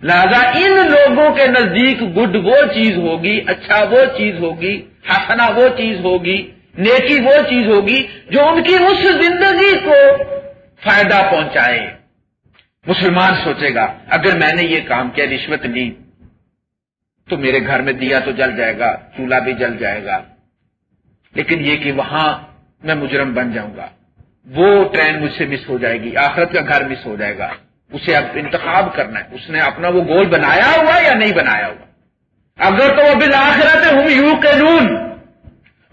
S1: لہذا ان لوگوں کے نزدیک گڈ وہ چیز ہوگی اچھا وہ چیز ہوگی، حسنا وہ چیز ہوگی، نیکی وہ چیز ہوگی جو ان کی اس زندگی کو فائدہ پہنچائے۔ مسلمان سوچے گا، اگر میں نے یہ کام کیا، رشوت لی، تو میرے گھر میں دیا تو جل جائے گا، چولہا بھی جل جائے گا۔ لیکن یہ کہ وہاں میں مجرم بن جاؤں گا۔ وہ ٹرین مجھ سے مس ہو جائے گی، آخرت کا گھر مس ہو جائے گا۔ اسے اب انتخاب کرنا ہے۔ اس نے اپنا وہ گول بنایا ہوا یا نہیں بنایا ہوا؟ اگر تو وہ بالآخرت ہوں یو کے نون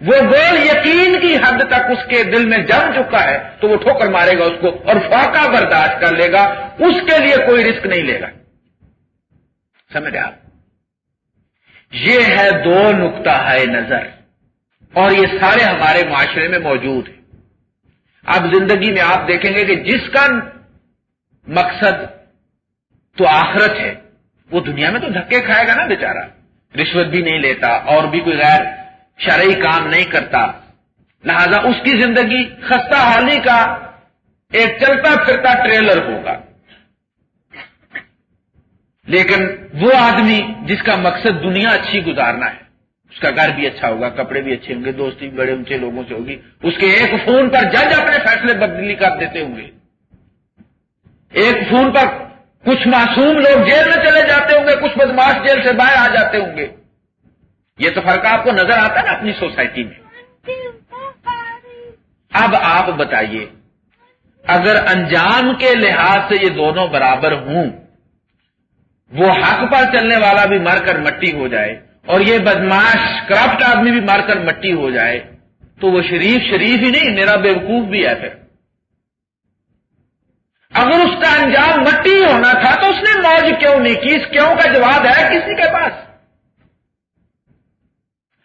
S1: وہ گول یقین کی حد تک اس کے دل میں جم چکا ہے تو وہ ٹھوکر مارے گا اس کو اور فاقہ برداشت کر لے گا، اس کے لیے کوئی رسک نہیں لے گا۔ سمجھ آپ؟ یہ ہے دو نقطہ ہے نظر اور یہ سارے ہمارے معاشرے میں موجود ہیں۔ اب زندگی میں آپ دیکھیں گے کہ جس کا مقصد تو آخرت ہے، وہ دنیا میں تو دھکے کھائے گا نا بیچارہ۔ رشوت بھی نہیں لیتا، اور بھی کوئی غیر شرعی کام نہیں کرتا۔ لہذا اس کی زندگی خستہ حالی کا ایک چلتا پھرتا ٹریلر ہوگا۔ لیکن وہ آدمی جس کا مقصد دنیا اچھی گزارنا ہے، اس کا گھر بھی اچھا ہوگا، کپڑے بھی اچھے ہوں گے، دوستی بھی بڑے اونچے لوگوں سے ہوگی، اس کے ایک فون پر جج اپنے فیصلے بدلی کر دیتے ہوں گے۔ ایک فون پر کچھ معصوم لوگ جیل میں چلے جاتے ہوں گے، کچھ بدماش جیل سے باہر آ جاتے ہوں گے۔ یہ تو فرق آپ کو نظر آتا ہے نا اپنی سوسائٹی میں۔ اب آپ بتائیے، اگر انجام کے لحاظ سے یہ دونوں برابر ہوں، وہ حق پر چلنے والا بھی مر کر مٹی ہو جائے اور یہ بدماش کرافٹ آدمی بھی مر کر مٹی ہو جائے، تو وہ شریف شریف ہی نہیں، میرا بیوقوف بھی ہے پھر۔ اگر اس کا انجام مٹی ہونا تھا تو اس نے موج کیوں نہیں کی؟ اس کیوں کا جواب ہے کسی کے پاس؟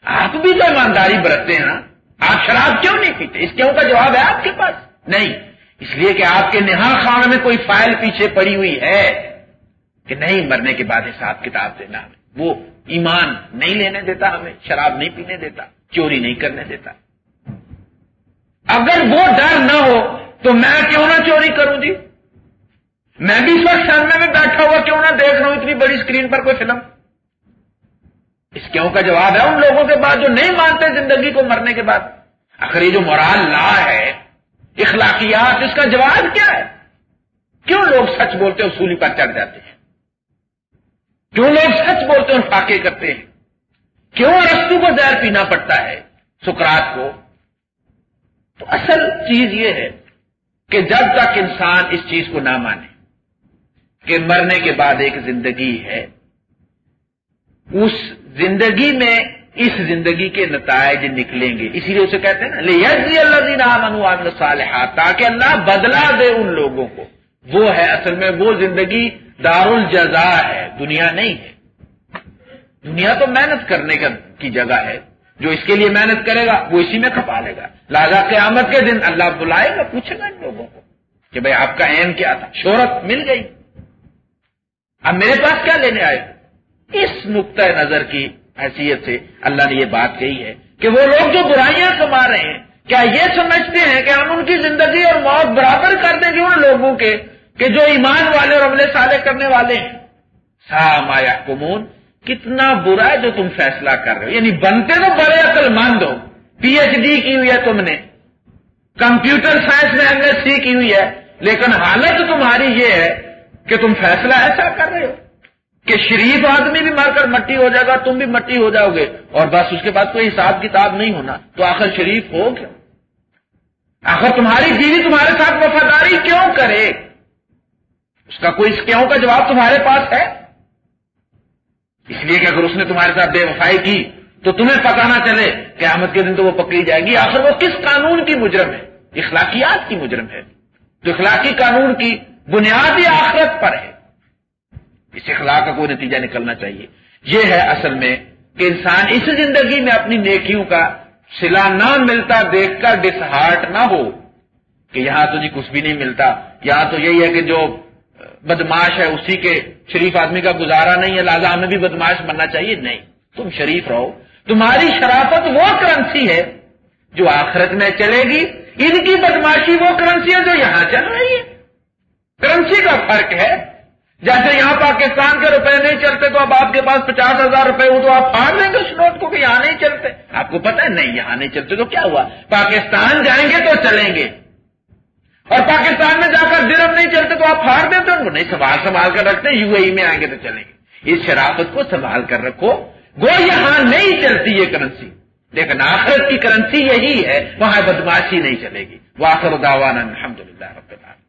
S1: آپ بھی تو ایمانداری برتتے ہیں آپ شراب کیوں نہیں پیتے؟ اس کیوں کا جواب ہے آپ کے پاس؟ نہیں۔ اس لیے کہ آپ کے نہا خان میں کوئی فائل پیچھے پڑی ہوئی ہے کہ نہیں، مرنے کے بعد حساب کتاب دینا ہمیں۔ وہ ایمان نہیں لینے دیتا ہمیں، شراب نہیں پینے دیتا، چوری نہیں کرنے دیتا۔ اگر وہ ڈر نہ ہو تو میں کیوں نہ چوری کروں جی؟ میں بھی اس وقت سامنے میں بیٹھا ہوا کیوں نہ دیکھ رہا ہوں اتنی بڑی اسکرین پر کوئی فلم۔ اس کیوں کا جواب ہے؟ ان لوگوں کے بعد جو نہیں مانتے زندگی کو مرنے کے بعد۔ آخر یہ جو مرال لا ہے، اخلاقیات، اس کا جواب کیا ہے؟ کیوں لوگ سچ بولتے اصولی پر چڑھ جاتے ہیں؟ کیوں لوگ سچ بولتے ہیں فاقے کرتے ہیں؟ کیوں رستو کو زہر پینا پڑتا ہے سکرات کو؟ تو اصل چیز یہ ہے کہ جب تک انسان اس چیز کو نہ مانے کہ مرنے کے بعد ایک زندگی ہے، اس زندگی میں اس زندگی کے نتائج نکلیں گے۔ اسی لیے اسے کہتے ہیں نا لے اللہ صالحات تاکہ اللہ بدلا دے ان لوگوں کو۔ وہ ہے، اصل میں وہ زندگی دار الجزا ہے، دنیا نہیں ہے۔ دنیا تو محنت کرنے کی جگہ ہے۔ جو اس کے لیے محنت کرے گا، وہ اسی میں کھپا لے گا۔ لاگا قیامت کے دن اللہ بلائے گا، پوچھے گا ان لوگوں کو کہ بھائی آپ کا ایم کیا تھا؟ شہرت مل گئی۔ اب میرے پاس کیا لینے آئے؟ اس نقطۂ نظر کی حیثیت سے اللہ نے یہ بات کہی ہے کہ وہ لوگ جو برائیاں کما رہے ہیں، کیا یہ سمجھتے ہیں کہ ہم ان کی زندگی اور موت برابر کر دیں گے ان لوگوں کے، کہ جو ایمان والے اور عملے سالے کرنے والے ہیں؟ سا مایا کمون کتنا برا ہے جو تم فیصلہ کر رہے ہو۔ یعنی بنتے تو بڑے عقل مند ہو۔ پی ایچ ڈی کی ہوئی ہے تم نے۔ کمپیوٹر سائنس میں ایم ایس سی کی ہوئی ہے۔ لیکن حالت تمہاری یہ ہے کہ تم فیصلہ ایسا کر رہے ہو۔ کہ شریف آدمی بھی مار کر مٹی ہو جائے گا، تم بھی مٹی ہو جاؤ گے۔ اور بس اس کے بعد کوئی حساب کتاب نہیں ہونا۔ تو آخر شریف ہو کیا؟ آخر تمہاری بیوی تمہارے ساتھ وفاداری کیوں کرے؟ اس کا کوئی کیوں کا جواب تمہارے پاس ہے؟ اس لیے کہ اگر اس نے تمہارے ساتھ بے وفائی کی، تو تمہیں پتا نہ چلے کہ کے دن تو وہ پکڑی جائے گی۔ آخر وہ کس قانون کی مجرم ہے؟ اخلاقیات کی مجرم ہے۔ تو اخلاقی قانون کی بنیادی آخرت پر ہے۔ اس اخلاق کا کوئی نتیجہ نکلنا چاہیے۔ یہ ہے اصل میں کہ انسان اس زندگی میں اپنی نیکیوں کا سلا نہ ملتا، دیکھ کر ڈس ہارٹ نہ ہو کہ یہاں تو جی کچھ بھی نہیں ملتا۔ یہاں تو یہی ہے کہ جو بدماش ہے، اسی کے شریف آدمی کا گزارا نہیں ہے۔ لہٰذا ہمیں بھی بدماش بننا چاہیے۔ نہیں، تم شریف رہو۔ تمہاری شرافت وہ کرنسی ہے جو آخرت میں چلے گی۔ ان کی بدماشی وہ کرنسی ہے جو یہاں چل رہی ہے۔ کرنسی کا فرق ہے۔ جیسے یہاں پاکستان کے روپے نہیں چلتے تو اب آپ کے پاس پچاس ہزار روپے ہو تو آپ پھاڑ لیں گے اس نوٹ کو کہ یہاں نہیں چلتے؟ آپ کو پتا ہے نہیں، یہاں نہیں چلتے تو کیا ہوا؟ پاکستان جائیں گے تو چلیں گے۔ اور پاکستان میں جا کر درم نہیں چلتے تو آپ پھاڑ دیتے ان کو نہیں، سنبھال سنبھال کر رکھتے یو اے میں آئیں گے تو چلیں گے۔ اس شرافت کو سنبھال کر رکھو۔ گو یہاں نہیں چلتی یہ کرنسی۔ لیکن آخرت کی کرنسی یہی ہے، وہاں بدماشی نہیں چلے گی۔ وہ آخر داوان الحمد للہ رب العالمین۔